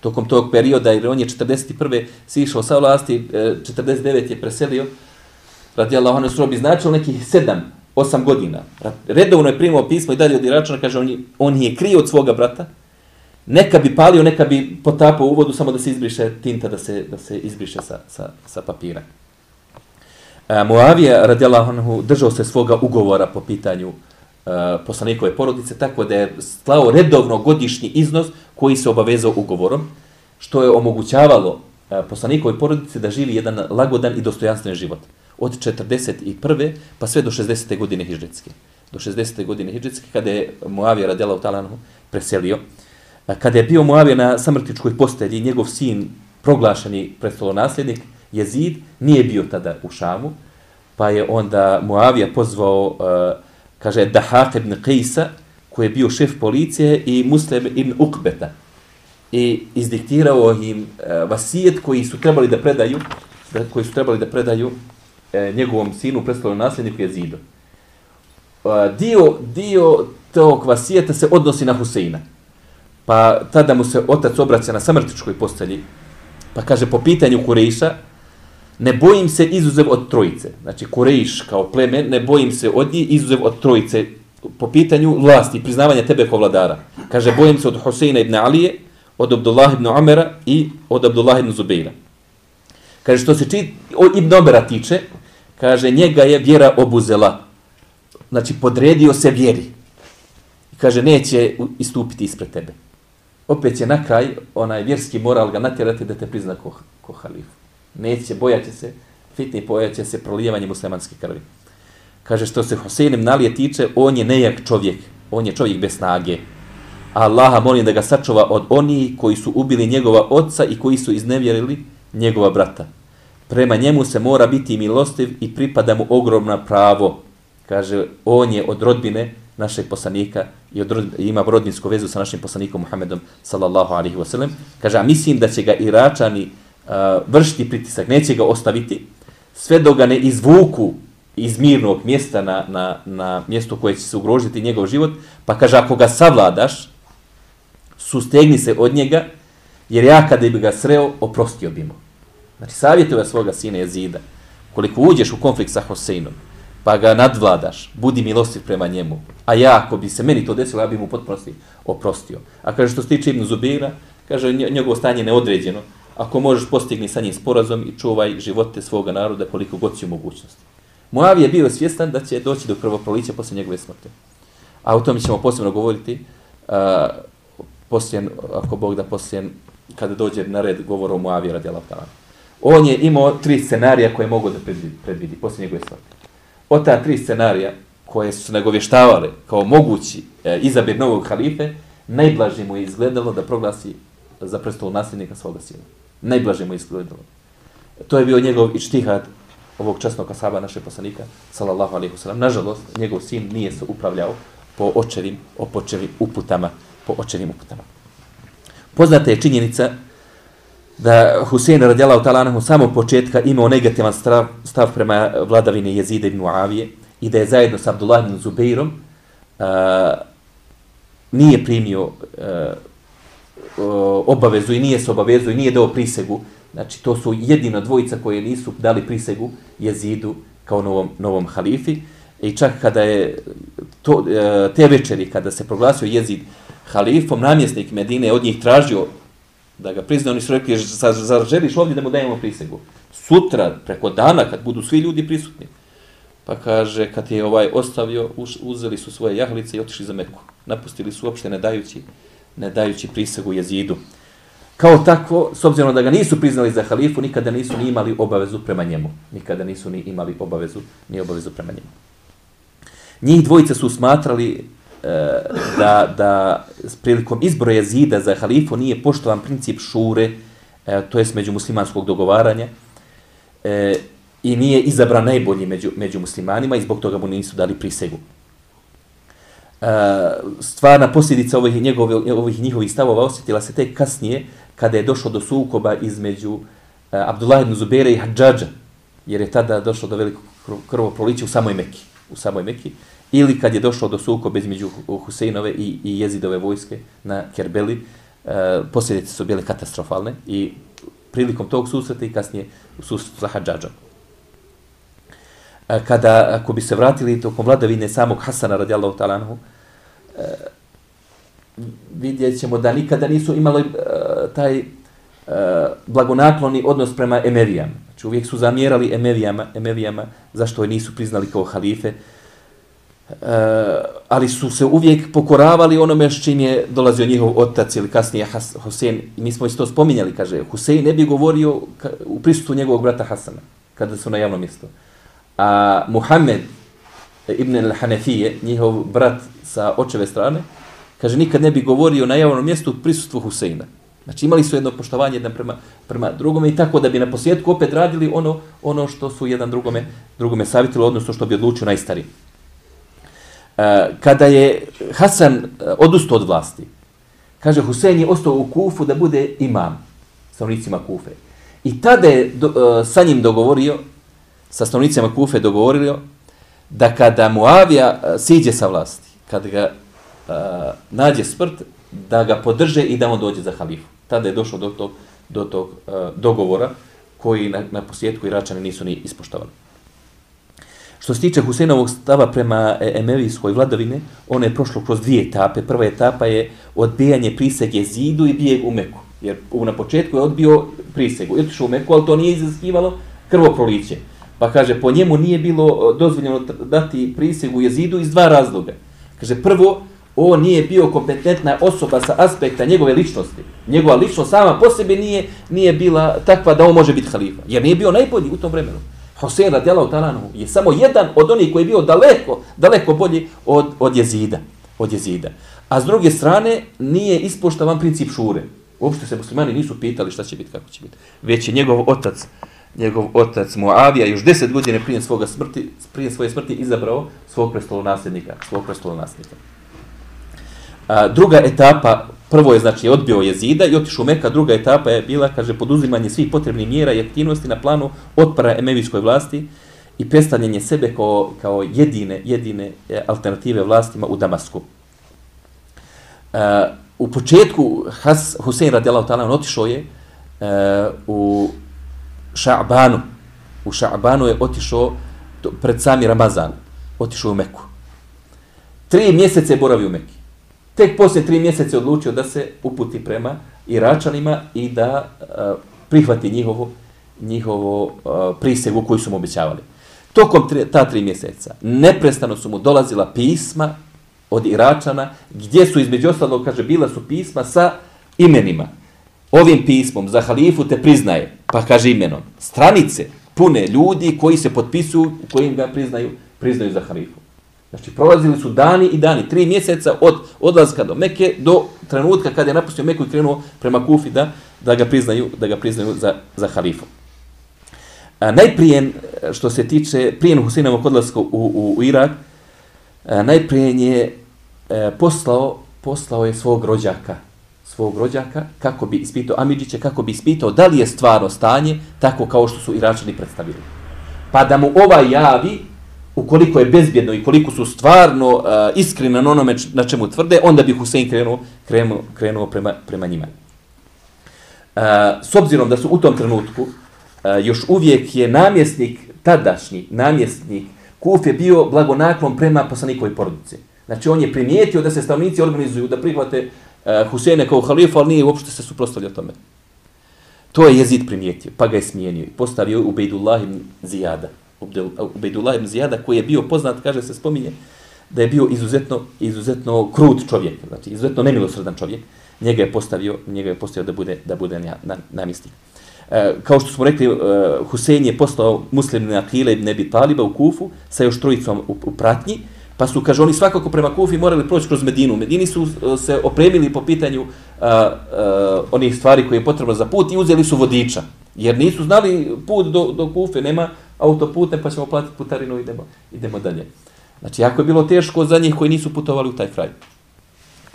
tokom tog perioda, jer on je 41. sišao sa vlasti, e, 49. je preselio, radi Allah, ono su robi značilo nekih 7, 8 godina. Redovno je primao pismo i dalje od Iračana, kaže, on je, on je krio od svoga brata, neka bi palio, neka bi potapao u vodu, samo da se izbriše tinta, da se, da se izbriše sa, sa, sa papira. E, Muavija, radijallahu anhu držao se svoga ugovora po pitanju E, poslanikove porodice, tako da je slao redovno godišnji iznos koji se obavezao ugovorom, što je omogućavalo e, poslanikove porodice da živi jedan lagodan i dostojanstven život. Od 41. pa sve do 60. godine Hidžetske. Do 60. godine Hidžetske, kada je Muavija radijallahu u Talanu preselio. E, kada je bio Muavija na samrtičkoj postelji, njegov sin, proglašeni prestolonasljednik, Jezid, nije bio tada u Šamu, pa je onda Muavija pozvao uh, kaže Dahak ibn Qisa, koji je bio šef policije, i Muslim ibn Ukbeta. I izdiktirao im uh, vasijet koji su trebali da predaju, da, koji su trebali da predaju uh, njegovom sinu, predstavljenom nasljedniku Jezidu. Uh, dio, dio tog vasijeta se odnosi na Huseina. Pa tada mu se otac obraća na samrtičkoj postelji, pa kaže po pitanju Kurejša, ne bojim se izuzev od trojice. Znači, Kurejiš kao pleme, ne bojim se od njih izuzev od trojice po pitanju vlasti, priznavanja tebe kao vladara. Kaže, bojim se od Huseina ibn Alije, od Abdullah ibn Amera i od Abdullah ibn Zubeira. Kaže, što se či, od ibn Omera tiče, kaže, njega je vjera obuzela. Znači, podredio se vjeri. Kaže, neće istupiti ispred tebe. Opet je na kraj, onaj vjerski moral ga natjerati da te prizna ko, ko halifu neće, bojati se, fitni bojat se prolijevanje muslimanske krvi. Kaže, što se Hoseinim nalije tiče, on je nejak čovjek, on je čovjek bez snage. Allaha molim da ga sačuva od oni koji su ubili njegova oca i koji su iznevjerili njegova brata. Prema njemu se mora biti milostiv i pripada mu ogromna pravo. Kaže, on je od rodbine našeg poslanika i od rodbine, ima rodbinsku vezu sa našim poslanikom Muhammedom sallallahu alaihi wasallam. Kaže, a mislim da će ga Iračani vršiti pritisak, neće ga ostaviti, sve dok ga ne izvuku iz mirnog mjesta na, na, na mjesto koje će se ugrožiti njegov život, pa kaže, ako ga savladaš, sustegni se od njega, jer ja kada bi ga sreo, oprostio bi mu. Znači, savjetuje svoga sina Jezida, koliko uđeš u konflikt sa Hoseinom, pa ga nadvladaš, budi milostiv prema njemu, a ja, ako bi se meni to desilo, ja bi mu potpunosti oprostio. A kaže, što se tiče Ibn Zubira, kaže, njegovo stanje neodređeno, ako možeš postigni sa njim sporazum i čuvaj živote svoga naroda koliko god si u mogućnosti. Moavi je bio svjestan da će doći do krvoprolića posle njegove smrti. A o tome ćemo posebno govoriti uh, poslije, ako Bog da poslije, kada dođe na red govor o Moavi radi Allah On je imao tri scenarija koje mogu da predvidi, predvidi poslije njegove smrti. Od ta tri scenarija koje su nagovještavale kao mogući e, izabir novog halife, najblaže mu je izgledalo da proglasi za prestol nasljednika svoga sina najblaže mu izgledalo. To je bio njegov ičtihad ovog časnog asaba naše poslanika, sallallahu alaihi wasallam. Nažalost, njegov sin nije se upravljao po očevim, opočevim uputama, po očevim uputama. Poznata je činjenica da Husein radijalahu ta'ala u samo početka imao negativan stav, stav prema vladavine Jezide ibn Muavije i da je zajedno sa Abdullah ibn Zubeirom uh, nije primio uh, E, obavezu i nije se obavezu i nije dao prisegu. Znači, to su jedina dvojica koje nisu dali prisegu jezidu kao novom, novom halifi. I čak kada je to, e, te večeri, kada se proglasio jezid halifom, namjesnik Medine od njih tražio da ga priznaju, oni su rekli, zar želiš ovdje da mu dajemo prisegu? Sutra, preko dana, kad budu svi ljudi prisutni. Pa kaže, kad je ovaj ostavio, uzeli su svoje jahlice i otišli za Meku. Napustili su uopšte ne dajući ne dajući prisegu jezidu. Kao tako, s obzirom da ga nisu priznali za halifu, nikada nisu ni imali obavezu prema njemu. Nikada nisu ni imali obavezu, ni obavezu prema njemu. Njih dvojice su smatrali e, da, da prilikom izbora jezida za halifu nije poštovan princip šure, e, to jest među muslimanskog dogovaranja, e, i nije izabran najbolji među, među muslimanima i zbog toga mu nisu dali prisegu. E, stvarna posljedica ovih, njegove, ovih njihovih stavova osjetila se tek kasnije kada je došlo do sukoba između uh, Abdullah ibn Zubere i Hadžađa, jer je tada došlo do velikog krvoprolića u samoj Mekki. U samoj Mekki. ili kad je došlo do sukoba između Huseinove i, i Jezidove vojske na Kerbeli, uh, posljedice su bile katastrofalne i prilikom tog susreta i kasnije susreta sa Hadžađom. Kada, ako bi se vratili tokom vladavine samog Hasana radijallahu talanhu, e, vidjet ćemo da nikada nisu imali e, taj e, blagonakloni odnos prema Emevijama. Znači uvijek su zamjerali Emevijama, Emevijama zašto je nisu priznali kao halife, e, ali su se uvijek pokoravali onome s čim je dolazio njihov otac ili kasnije Has, I mi smo isto spominjali, kaže, Husein ne bi govorio u prisutu njegovog brata Hasana, kada su na javnom mjestu. A Muhammed ibn al-Hanefije, njihov brat sa očeve strane, kaže, nikad ne bi govorio na javnom mjestu u prisutstvu Huseina. Znači imali su jedno poštovanje jedan prema, prema drugome i tako da bi na posjetku opet radili ono ono što su jedan drugome, drugome savjetili, odnosno što bi odlučio najstariji. E, kada je Hasan e, odustao od vlasti, kaže Husein je ostao u Kufu da bude imam stanovnicima Kufe. I tada je do, e, sa njim dogovorio, sa stanovnicima Kufe dogovorio, da kada Muavija e, siđe sa vlasti, kada ga a, nađe smrt, da ga podrže i da on dođe za halifu. Tada je došlo do tog, do tog a, dogovora koji na, na posjetku Iračani nisu ni ispoštovali. Što se tiče Husenovog stava prema Emevijskoj vladavine, ono je prošlo kroz dvije etape. Prva etapa je odbijanje prisege zidu i bijeg u Meku. Jer na početku je odbio prisegu. Je u Meku, ali to nije izaskivalo krvoproliće. Pa kaže, po njemu nije bilo e, dozvoljeno dati prisegu jezidu iz dva razloga. Kaže, prvo, on nije bio kompetentna osoba sa aspekta njegove ličnosti. Njegova ličnost sama po sebi nije, nije bila takva da on može biti halifa. Jer nije bio najbolji u tom vremenu. Hosein radijalahu talanu je samo jedan od onih koji je bio daleko, daleko bolji od, od jezida. Od jezida. A s druge strane, nije ispoštavan princip šure. Uopšte se muslimani nisu pitali šta će biti, kako će biti. Već je njegov otac, njegov otac Muavija još deset godine prije, svoga smrti, prije svoje smrti izabrao svog prestolonasljednika. Svog prestolonasljednika. A, druga etapa, prvo je znači odbio jezida i otišao u Meka, druga etapa je bila, kaže, poduzimanje svih potrebnih mjera i aktivnosti na planu otpora emevičkoj vlasti i predstavljanje sebe kao, kao jedine, jedine e, alternative vlastima u Damasku. A, u početku Has, Husein radijalahu ta'ala otišao je a, u Ša'banu. U Ša'banu je otišao pred sami Ramazan. Otišao u Meku. Tri mjesece je boravio u Meki. Tek poslije tri mjeseca odlučio da se uputi prema Iračanima i da a, prihvati njihovo, njihovo a, prisegu koju su mu obećavali. Tokom tri, ta tri mjeseca neprestano su mu dolazila pisma od Iračana, gdje su između ostalog, kaže, bila su pisma sa imenima. Ovim pismom za halifu te priznaje, pa kaže imenom, stranice pune ljudi koji se potpisuju, kojim ga priznaju, priznaju za halifu. Znači, prolazili su dani i dani, tri mjeseca od odlaska do Meke do trenutka kada je napustio Meku i krenuo prema Kufi da, da ga priznaju, da ga priznaju za, za halifu. A, najprije, e, što se tiče prijen Husinovog odlaska u, u, u Irak, a, najprije je e, poslao, poslao je svog rođaka, svog rođaka, kako bi ispitao Amidžiće, kako bi ispitao da li je stvarno stanje, tako kao što su Iračani predstavili. Pa da mu ovaj javi, ukoliko je bezbjedno i koliko su stvarno e, uh, iskreni na onome na čemu tvrde, onda bi Husein krenuo, krenuo, krenuo prema, prema njima. Uh, s obzirom da su u tom trenutku, uh, još uvijek je namjesnik, tadašnji namjesnik, Kuf je bio blagonaklon prema poslanikovoj porodici. Znači on je primijetio da se stavnici organizuju da prihvate uh, kao halifa, ali nije uopšte se suprostavljao tome. To je jezid primijetio, pa ga je smijenio i postavio Ubejdullah ibn Zijada. Ubejdullah ibn Zijada, koji je bio poznat, kaže se, spominje, da je bio izuzetno, izuzetno krut čovjek, znači izuzetno nemilosrdan čovjek, njega je postavio, njega je postavio da bude, da bude na, na, namjesnik. E, kao što smo rekli, e, Husein je postao muslim na Akile ibn Nebi Taliba u Kufu sa još trojicom u, u pratnji, pa su, kaže, oni svakako prema Kufi morali proći kroz Medinu. Medini su e, se opremili po pitanju a, a, onih stvari koje je potrebno za put i uzeli su vodiča. Jer nisu znali put do, do Kufe, nema autopute pa ćemo platiti putarinu i idemo, idemo dalje. Znači, jako je bilo teško za njih koji nisu putovali u taj kraj.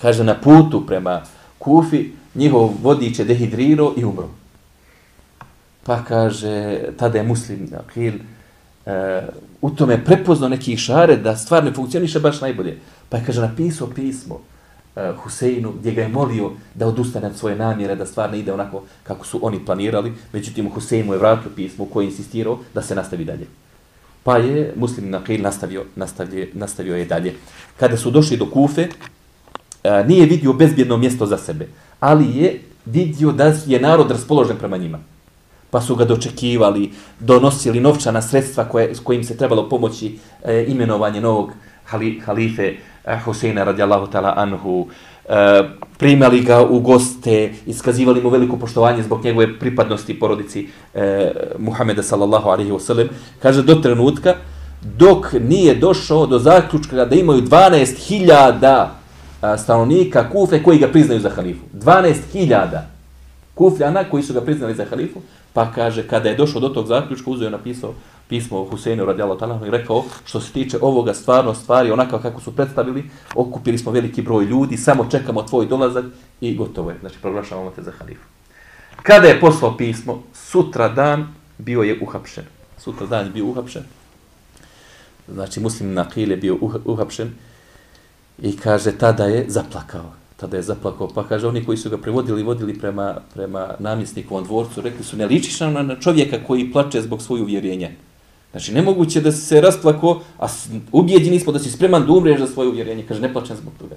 Kaže, na putu prema Kufi, njihov vodič je dehidrirao i umro. Pa kaže, tada je muslim, Akil, e, u tome prepoznao neki šare da stvar ne funkcioniše baš najbolje. Pa je, kaže, napisao pismo e, Huseinu gdje ga je molio da odustane od svoje namjere, da stvar ne ide onako kako su oni planirali. Međutim, Husein mu je vratio pismo koje je insistirao da se nastavi dalje. Pa je muslim Nakil nastavio, nastavio, nastavio je dalje. Kada su došli do Kufe, e, nije vidio bezbjedno mjesto za sebe, ali je vidio da je narod raspoložen prema njima. Pa su ga dočekivali, donosili novčana sredstva koje, s kojim se trebalo pomoći e, imenovanje novog hali, halife e, Huseina radijallahu ta'ala anhu, e, primali ga u goste, iskazivali mu veliko poštovanje zbog njegove pripadnosti porodici e, Muhameda sallallahu alaihi wa sallam. Kaže, do trenutka, dok nije došao do zaključka da imaju 12.000 stanovnika Kufe koji ga priznaju za halifu. 12.000 kufljana koji su ga priznali za halifu, pa kaže, kada je došao do tog zaključka, uzeo je napisao pismo Huseinu radijalahu ta'ala i rekao, što se tiče ovoga stvarno stvari, onako kako su predstavili, okupili smo veliki broj ljudi, samo čekamo tvoj dolazak i gotovo je. Znači, proglašavamo te za halifu. Kada je poslao pismo, sutra dan bio je uhapšen. Sutra dan je bio uhapšen. Znači, muslim Nakil je bio uhapšen i kaže, tada je zaplakao. Tada je zaplakao, pa kaže, oni koji su ga prevodili, vodili prema, prema namjesnikovom dvorcu, rekli su, ne ličiš na čovjeka koji plače zbog svoju vjerenja. Znači, nemoguće da se rasplako, a ubijeđeni smo da si spreman da umreš za svoje uvjerenje. Kaže, ne plačem zbog toga.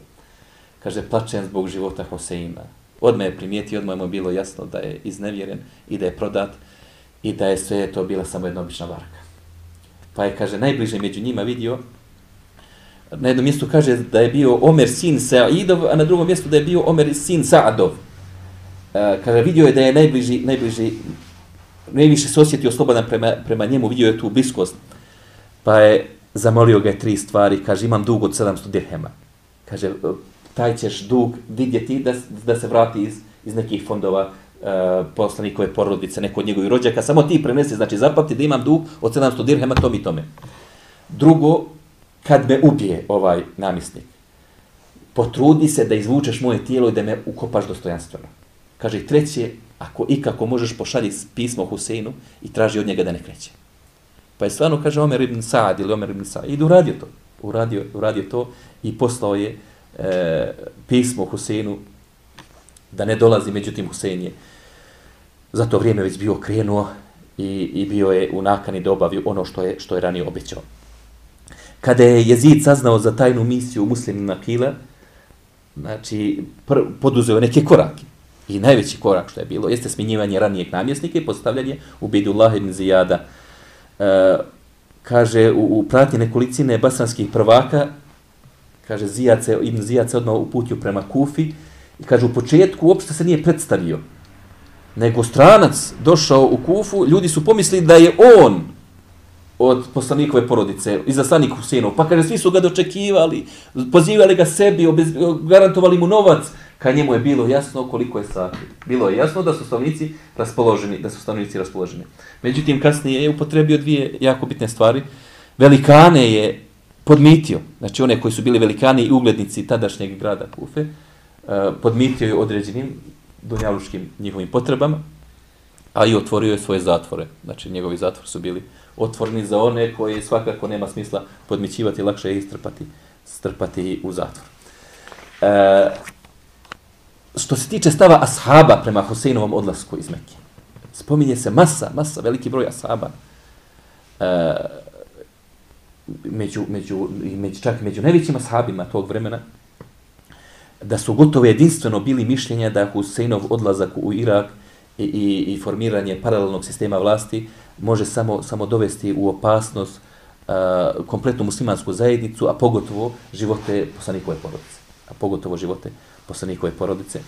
Kaže, plačem zbog života Hoseina. Odme je primijetio, odmah je bilo jasno da je iznevjeren i da je prodat i da je sve to bila samo jedna obična varka. Pa je, kaže, najbliže među njima vidio, na jednom mjestu kaže da je bio Omer sin Sa'idov, a na drugom mjestu da je bio Omer sin Sa'adov. E, kaže, vidio je da je najbliži, najbliži najviše se osjetio slobodan prema, prema njemu, vidio je tu bliskost. Pa je zamolio ga tri stvari, kaže, imam dug od 700 dirhema. Kaže, taj ćeš dug vidjeti da, da se vrati iz, iz nekih fondova e, poslanikove porodice, neko od njegovih rođaka, samo ti prenesi, znači zapamti da imam dug od 700 dirhema, tom i tome. Drugo, kad me ubije ovaj namisnik, potrudi se da izvučeš moje tijelo i da me ukopaš dostojanstveno. Kaže, treće, ako ikako možeš pošalji pismo Huseinu i traži od njega da ne kreće. Pa je stvarno, kaže Omer ibn Sa'ad ili Omer ibn Sa'ad, i uradio to. Uradio, uradio to i poslao je e, pismo Huseinu da ne dolazi, međutim Husein je za to vrijeme već bio krenuo i, i bio je u nakani da obavi ono što je, što je ranije obećao. Kada je Jezid saznao za tajnu misiju muslimina Kila, znači, poduzeo neke korake. I najveći korak što je bilo jeste smjenjivanje ranijeg namjesnika i postavljanje u ibn Zijada. E, kaže, u, u prati nekolicine basanskih prvaka, kaže, Zijace, ibn Zijace odmah uputio prema Kufi i kaže, u početku uopšte se nije predstavio. Nego stranac došao u Kufu, ljudi su pomislili da je on od poslanikove porodice, izaslanik Husenov. Pa kaže, svi su ga dočekivali, pozivali ga sebi, obez, garantovali mu novac, kad njemu je bilo jasno koliko je sati. Bilo je jasno da su stanovnici raspoloženi, da su stanovnici raspoloženi. Međutim, kasnije je upotrebio dvije jako bitne stvari. Velikane je podmitio, znači one koji su bili velikani i uglednici tadašnjeg grada Kufe, eh, podmitio je određenim dunjaluškim njihovim potrebama, a i otvorio je svoje zatvore. Znači, njegovi zatvori su bili otvorni za one koji svakako nema smisla podmićivati, lakše je istrpati, strpati u zatvor. E, što se tiče stava ashaba prema Huseinovom odlasku iz Mekke, spominje se masa, masa, veliki broj ashaba, e, među, među, među, čak među najvećim ashabima tog vremena, da su gotovo jedinstveno bili mišljenja da Huseinov odlazak u Irak i, i, i formiranje paralelnog sistema vlasti može samo, samo dovesti u opasnost a, kompletnu muslimansku zajednicu, a pogotovo živote poslanikove porodice. A pogotovo živote poslanikove porodice.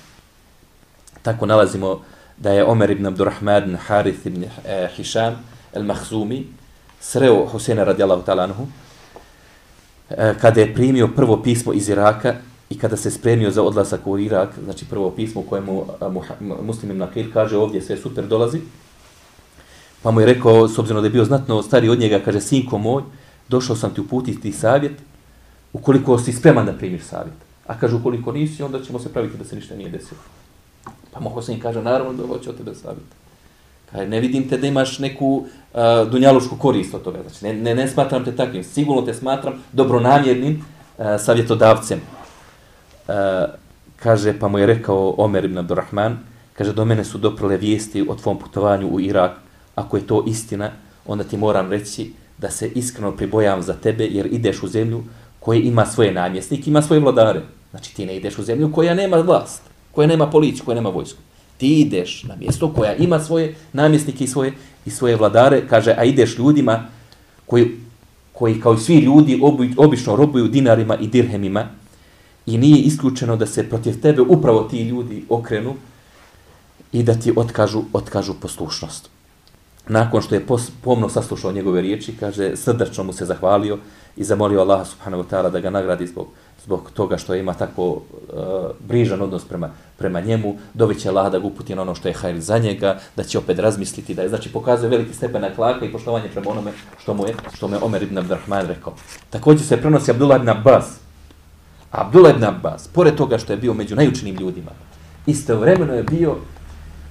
Tako nalazimo da je Omer ibn Abdurrahman Harith ibn eh, Hisham el-Mahzumi sreo Husena radijallahu ta'ala anhu eh, kada je primio prvo pismo iz Iraka i kada se spremio za odlasak u Irak, znači prvo pismo kojemu muslim ibn nakir kaže ovdje sve super dolazi, pa mu je rekao, s obzirom da je bio znatno stari od njega, kaže, sinko moj, došao sam ti uputiti savjet, ukoliko si spreman da primiš savjet. A kaže, ukoliko nisi, onda ćemo se praviti da se ništa nije desilo. Pa moho se kaže, naravno da hoće od tebe savjet. Kaže, ne vidim te da imaš neku uh, dunjalušku korist od toga. Znači, ne, ne, ne smatram te takvim. Sigurno te smatram dobronamjernim uh, savjetodavcem. Eh, kaže, pa mu je rekao Omer ibn Abdurrahman, kaže, do mene su doprle vijesti o tvom putovanju u Irak. Ako je to istina, onda ti moram reći da se iskreno pribojavam za tebe, jer ideš u zemlju koja ima svoje namjesnike, ima svoje vladare. Znači, ti ne ideš u zemlju koja nema vlast, koja nema policiju, koja nema vojsku. Ti ideš na mjesto koja ima svoje namjesnike i svoje, i svoje vladare, kaže, a ideš ljudima koji, koji kao i svi ljudi obi, obično robuju dinarima i dirhemima i nije isključeno da se protiv tebe upravo ti ljudi okrenu i da ti otkažu, otkažu poslušnost. Nakon što je pos, pomno saslušao njegove riječi, kaže, srdačno mu se zahvalio i zamolio Allaha subhanahu wa ta'ala da ga nagradi zbog, zbog toga što ima tako uh, brižan odnos prema, prema njemu, doviće Allah da ga uputi na ono što je hajr za njega, da će opet razmisliti, da je, znači pokazuje veliki stepen naklaka i poštovanje prema onome što mu je, što mu je Omer ibn Abdurrahman rekao. Također se prenosi Abdullah ibn Abbas. Abdullah ibn Abbas, pored toga što je bio među najučenim ljudima, istovremeno je bio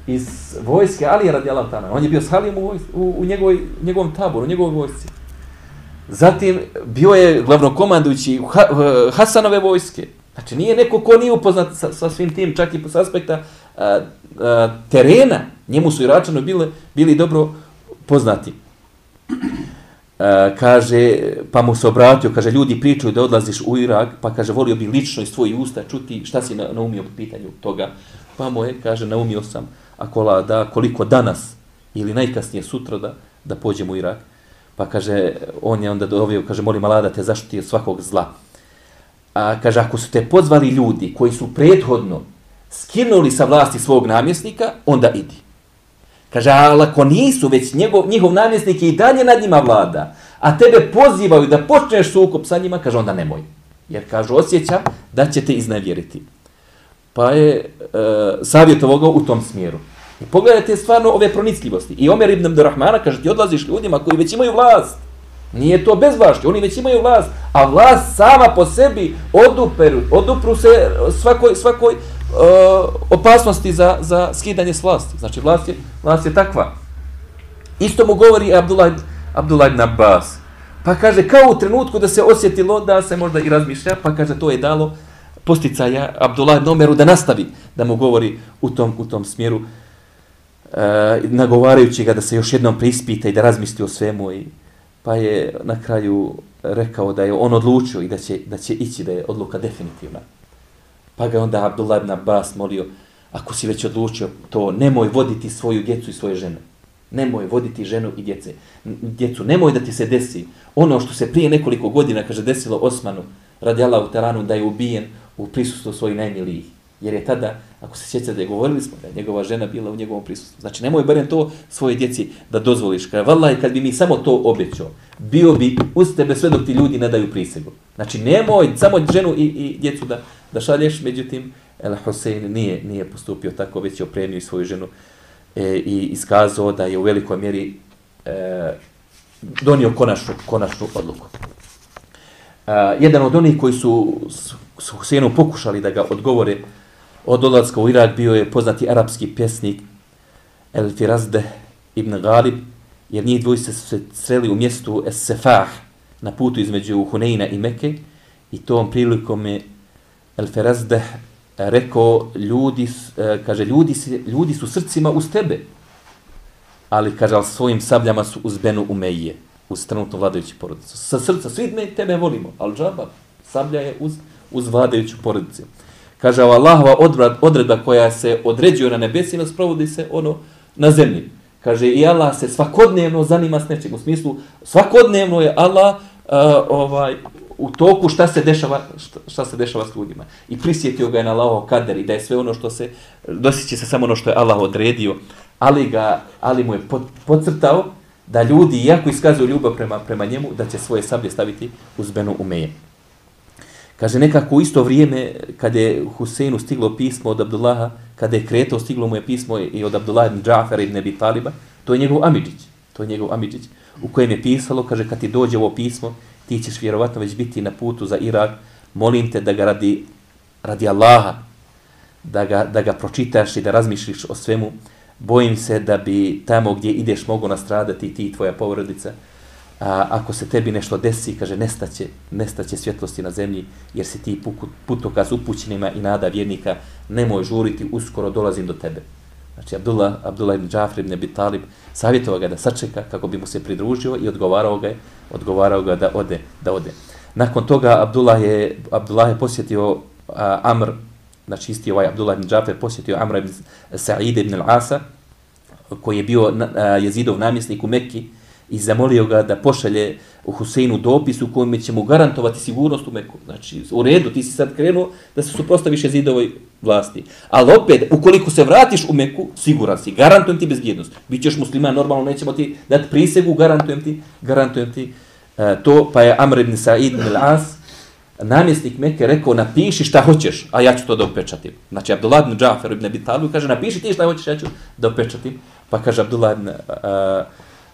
iz vojske Ali radi ta'ala. On je bio s Halijom u, u, u njegovoj, njegovom taboru, u njegovoj vojsci. Zatim bio je glavnokomandujući eh, Hasanove vojske. Znači nije neko ko nije upoznat sa, sa svim tim, čak i s aspekta a, a, terena. Njemu su Iračano bile, bili dobro poznati. A, kaže, pa mu se obratio, kaže, ljudi pričaju da odlaziš u Irak, pa kaže, volio bi lično iz tvojih usta čuti šta si naumio po pitanju toga. Pa mu je, kaže, naumio sam, ako la da, koliko danas ili najkasnije sutra da, da pođemo u Irak. Pa kaže, on je onda dovio, kaže, molim Allah da te zaštiti od svakog zla. A, kaže, ako su te pozvali ljudi koji su prethodno skinuli sa vlasti svog namjesnika, onda idi. Kaže, ali ako nisu, već njegov, njihov namjesnik i dalje nad njima vlada, a tebe pozivaju da počneš sukob sa njima, kaže, onda nemoj. Jer, kaže, osjećam da će te iznavjeriti. Pa je e, savjetovao u tom smjeru. I pogledajte stvarno ove pronicljivosti. I Omer ibn Abdurrahmana kaže ti odlaziš ljudima koji već imaju vlast. Nije to bezvlašće, oni već imaju vlast. A vlast sama po sebi oduperu, odupru se svakoj, svakoj Uh, opasnosti za, za skidanje s vlasti. Znači vlast je, vlast je takva. Isto mu govori Abdullah, Abdullah ibn Abbas. Pa kaže kao u trenutku da se osjetilo da se možda i razmišlja, pa kaže to je dalo posticaja Abdullah ibn Omeru da nastavi da mu govori u tom, u tom smjeru e, nagovarajući ga da se još jednom prispita i da razmisli o svemu i pa je na kraju rekao da je on odlučio i da će, da će ići da je odluka definitivna. Pa ga onda Abdullah ibn Abbas molio, ako si već odlučio to, nemoj voditi svoju djecu i svoje žene. Nemoj voditi ženu i djece. djecu. Nemoj da ti se desi ono što se prije nekoliko godina, kaže, desilo Osmanu, radi Allahu Teranu, da je ubijen u prisustvu svojih najmilijih. Jer je tada, ako se sjećate, govorili smo da je njegova žena bila u njegovom prisustvu. Znači, nemoj barem to svoje djeci da dozvoliš. Kaže, vallaj, kad bi mi samo to obećao, bio bi uz tebe sve dok ti ljudi ne daju prisegu. Znači, nemoj samo ženu i, i djecu da, da šalješ, međutim, El Hosein nije, nije postupio tako, već je opremio svoju ženu e, i iskazao da je u velikoj mjeri e, donio konačnu, konačnu odluku. E, jedan od onih koji su s Huseinom pokušali da ga odgovore, od odlaska u Irak bio je poznati arapski pjesnik El Firazde ibn Galib, jer njih dvojice su se sreli u mjestu Es Sefah na putu između Huneina i Mekke i tom prilikom je El Ferazdeh rekao ljudi, e, kaže, ljudi, ljudi su srcima uz tebe, ali kaže, ali svojim sabljama su uz Benu Umeije, uz trenutno vladajuću porodicu. Sa srca, svi me tebe volimo, ali džaba, sablja je uz, uz vladajuću porodicu. Kaže, Allahova odredba koja se određuje na nebesima, sprovodi se ono na zemlji. Kaže, i Allah se svakodnevno zanima s nečeg. U smislu, svakodnevno je Allah uh, ovaj, u toku šta se dešava šta, šta se dešava s ljudima. I prisjetio ga je na Allahov kader i da je sve ono što se, dosjeće se samo ono što je Allah odredio, ali, ga, ali mu je podcrtao da ljudi, iako iskazuju ljubav prema, prema njemu, da će svoje sablje staviti uz Benu Umeje. Kaže, nekako u isto vrijeme, kada je Huseinu stiglo pismo od Abdullaha, kada je kretao, stiglo mu je pismo i od Abdullaha ibn Džafera ibn Abi Taliba, to je njegov Amidžić, to je njegov Amidžić, u kojem je pisalo, kaže, kad ti dođe ovo pismo, ti ćeš vjerovatno već biti na putu za Irak, molim te da ga radi, radi Allaha, da ga, da ga pročitaš i da razmišljiš o svemu, bojim se da bi tamo gdje ideš mogu nastradati ti i tvoja porodica. A ako se tebi nešto desi, kaže, nestaće, nestaće svjetlosti na zemlji, jer si ti putokaz upućenima i nada vjernika, nemoj žuriti, uskoro dolazim do tebe. Znači, Abdullah, Abdullah ibn Džafir ibn Abi Talib savjetovao ga da sačeka kako bi mu se pridružio i odgovarao ga, odgovarao ga da ode, da ode. Nakon toga Abdullah je, Abdullah je posjetio uh, Amr, znači isti ovaj Abdullah ibn Džafir posjetio Amr ibn Sa'id ibn al-Asa, koji je bio uh, jezidov namjesnik u Mekki, i zamolio ga da pošalje u Huseinu dopis u kojem će mu garantovati sigurnost u Meku. Znači, u redu, ti si sad krenuo da se suprostaviš jezidovoj vlasti. Ali opet, ukoliko se vratiš u Meku, siguran si, garantujem ti bezbjednost. Bićeš musliman, normalno nećemo ti dati prisegu, garantujem ti, garantujem ti. uh, to, pa je Amr ibn Sa'id ibn al-As, namjesnik Mekke, rekao, napiši šta hoćeš, a ja ću to da upečatim. Znači, Abdullah ibn Džafer ibn Abi Talib kaže, napiši ti šta hoćeš, ja ću da upečatim. Pa kaže Abdullah ibn, uh,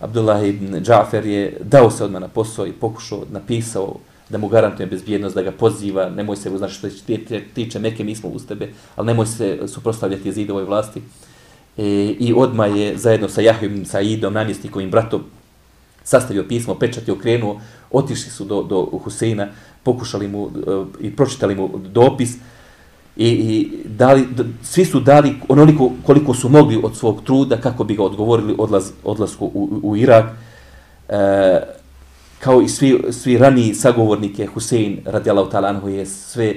Abdullah ibn Džafer je dao se odmah na posao i pokušao, napisao da mu garantuje bezbjednost, da ga poziva, nemoj se, znači što se tiče neke, mi smo uz tebe, ali nemoj se suprostavljati zidovoj vlasti. E, I odmah je zajedno sa Jahvim Saidom, namjestnikovim bratom, sastavio pismo, pečat je okrenuo, otišli su do, do Huseina, pokušali mu e, i pročitali mu dopis, i, i dali, svi su dali onoliko koliko su mogli od svog truda kako bi ga odgovorili odlaz, odlasku u, u Irak. E, kao i svi, svi raniji sagovornike, Husein radijalahu talanhu je sve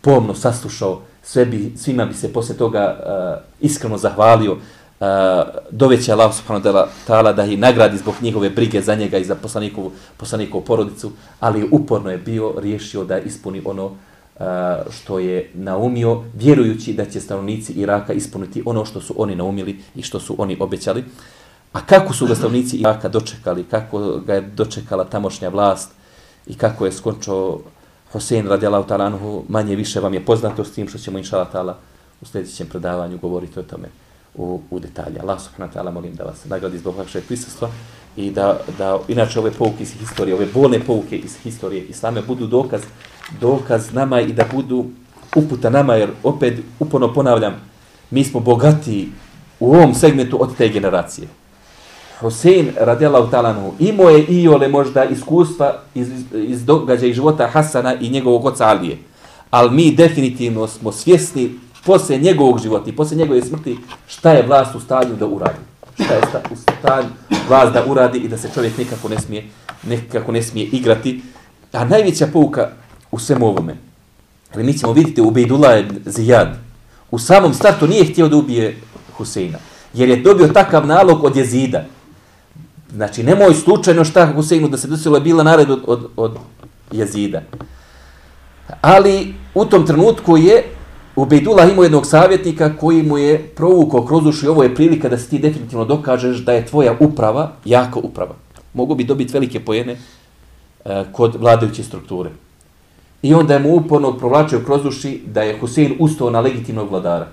pomno saslušao, sve bi, svima bi se posle toga uh, iskreno zahvalio, uh, doveće Allah subhanahu ta'ala da ih nagradi zbog njihove brige za njega i za poslanikovu, poslanikovu porodicu, ali uporno je bio riješio da ispuni ono što je naumio, vjerujući da će stanovnici Iraka ispuniti ono što su oni naumili i što su oni obećali. A kako su ga stanovnici Iraka dočekali, kako ga je dočekala tamošnja vlast i kako je skončao Hosein radijalahu ta'ala manje više vam je poznato s tim što ćemo inšala ta'ala u sljedećem predavanju govoriti o tome u, u detalje. Allah subhanahu ta'ala molim da vas nagradi zbog vašeg prisustva i da, da inače ove pouke iz historije, ove bolne pouke iz historije Islame budu dokaz dokaz nama i da budu uputa nama, jer opet uporno ponavljam, mi smo bogati u ovom segmentu od te generacije. Hosein radijalahu talanu imao je i ole možda iskustva iz, iz događaja i života Hasana i njegovog oca Alije. Ali mi definitivno smo svjesni posle njegovog života i posle njegove smrti šta je vlast u stanju da uradi. Šta je u stanju vlast da uradi i da se čovjek nekako ne smije, nekako ne smije igrati. A najveća pouka u svemu ovome. Ali mi ćemo vidjeti u Zijad. U samom startu nije htio da ubije Huseina. Jer je dobio takav nalog od jezida. Znači, nemoj slučajno šta Huseinu da se desilo je bila nared od, od, od jezida. Ali u tom trenutku je Ubejdullah imao jednog savjetnika koji mu je provukao kroz uši. Ovo je prilika da se ti definitivno dokažeš da je tvoja uprava jako uprava. Mogu bi dobiti velike pojene uh, eh, kod vladajuće strukture. I onda je mu uporno provlačio kroz uši da je Husein ustao na legitimnog vladara.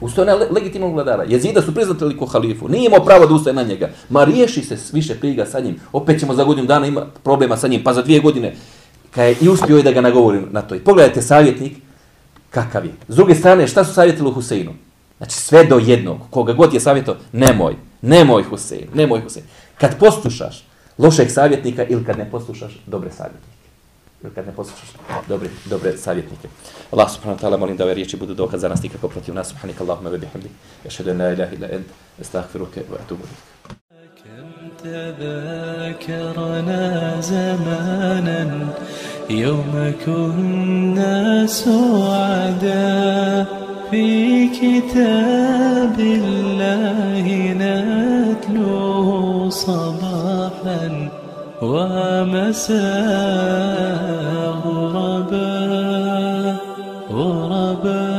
Ustao na le legitimnog vladara. Jezida su priznatili ko halifu. Nije imao pravo da ustaje na njega. Ma riješi se više priga sa njim. Opet ćemo za godinu dana ima problema sa njim. Pa za dvije godine. Kad je i uspio je da ga nagovori na to. I pogledajte savjetnik kakav je. S druge strane, šta su savjetili Huseinu? Znači sve do jednog. Koga god je savjeto, nemoj. Nemoj Husein. Nemoj Husein. Kad poslušaš lošeg savjetnika ili kad ne poslušaš dobre savjetnike kad ne poslušaš dobre, dobre savjetnike. Allah subhanahu wa ta'ala molim da ove riječi budu dokaz za nas nikako protiv nas. Subhanika Allahumma wa bihamdi. Yashhadu an la ilaha illa ant. Astaghfiruka wa atubu ilayk. تذاكرنا زمانا يوم كنا سعدا في كتاب الله نتلوه صباحا ومساء غربا غربا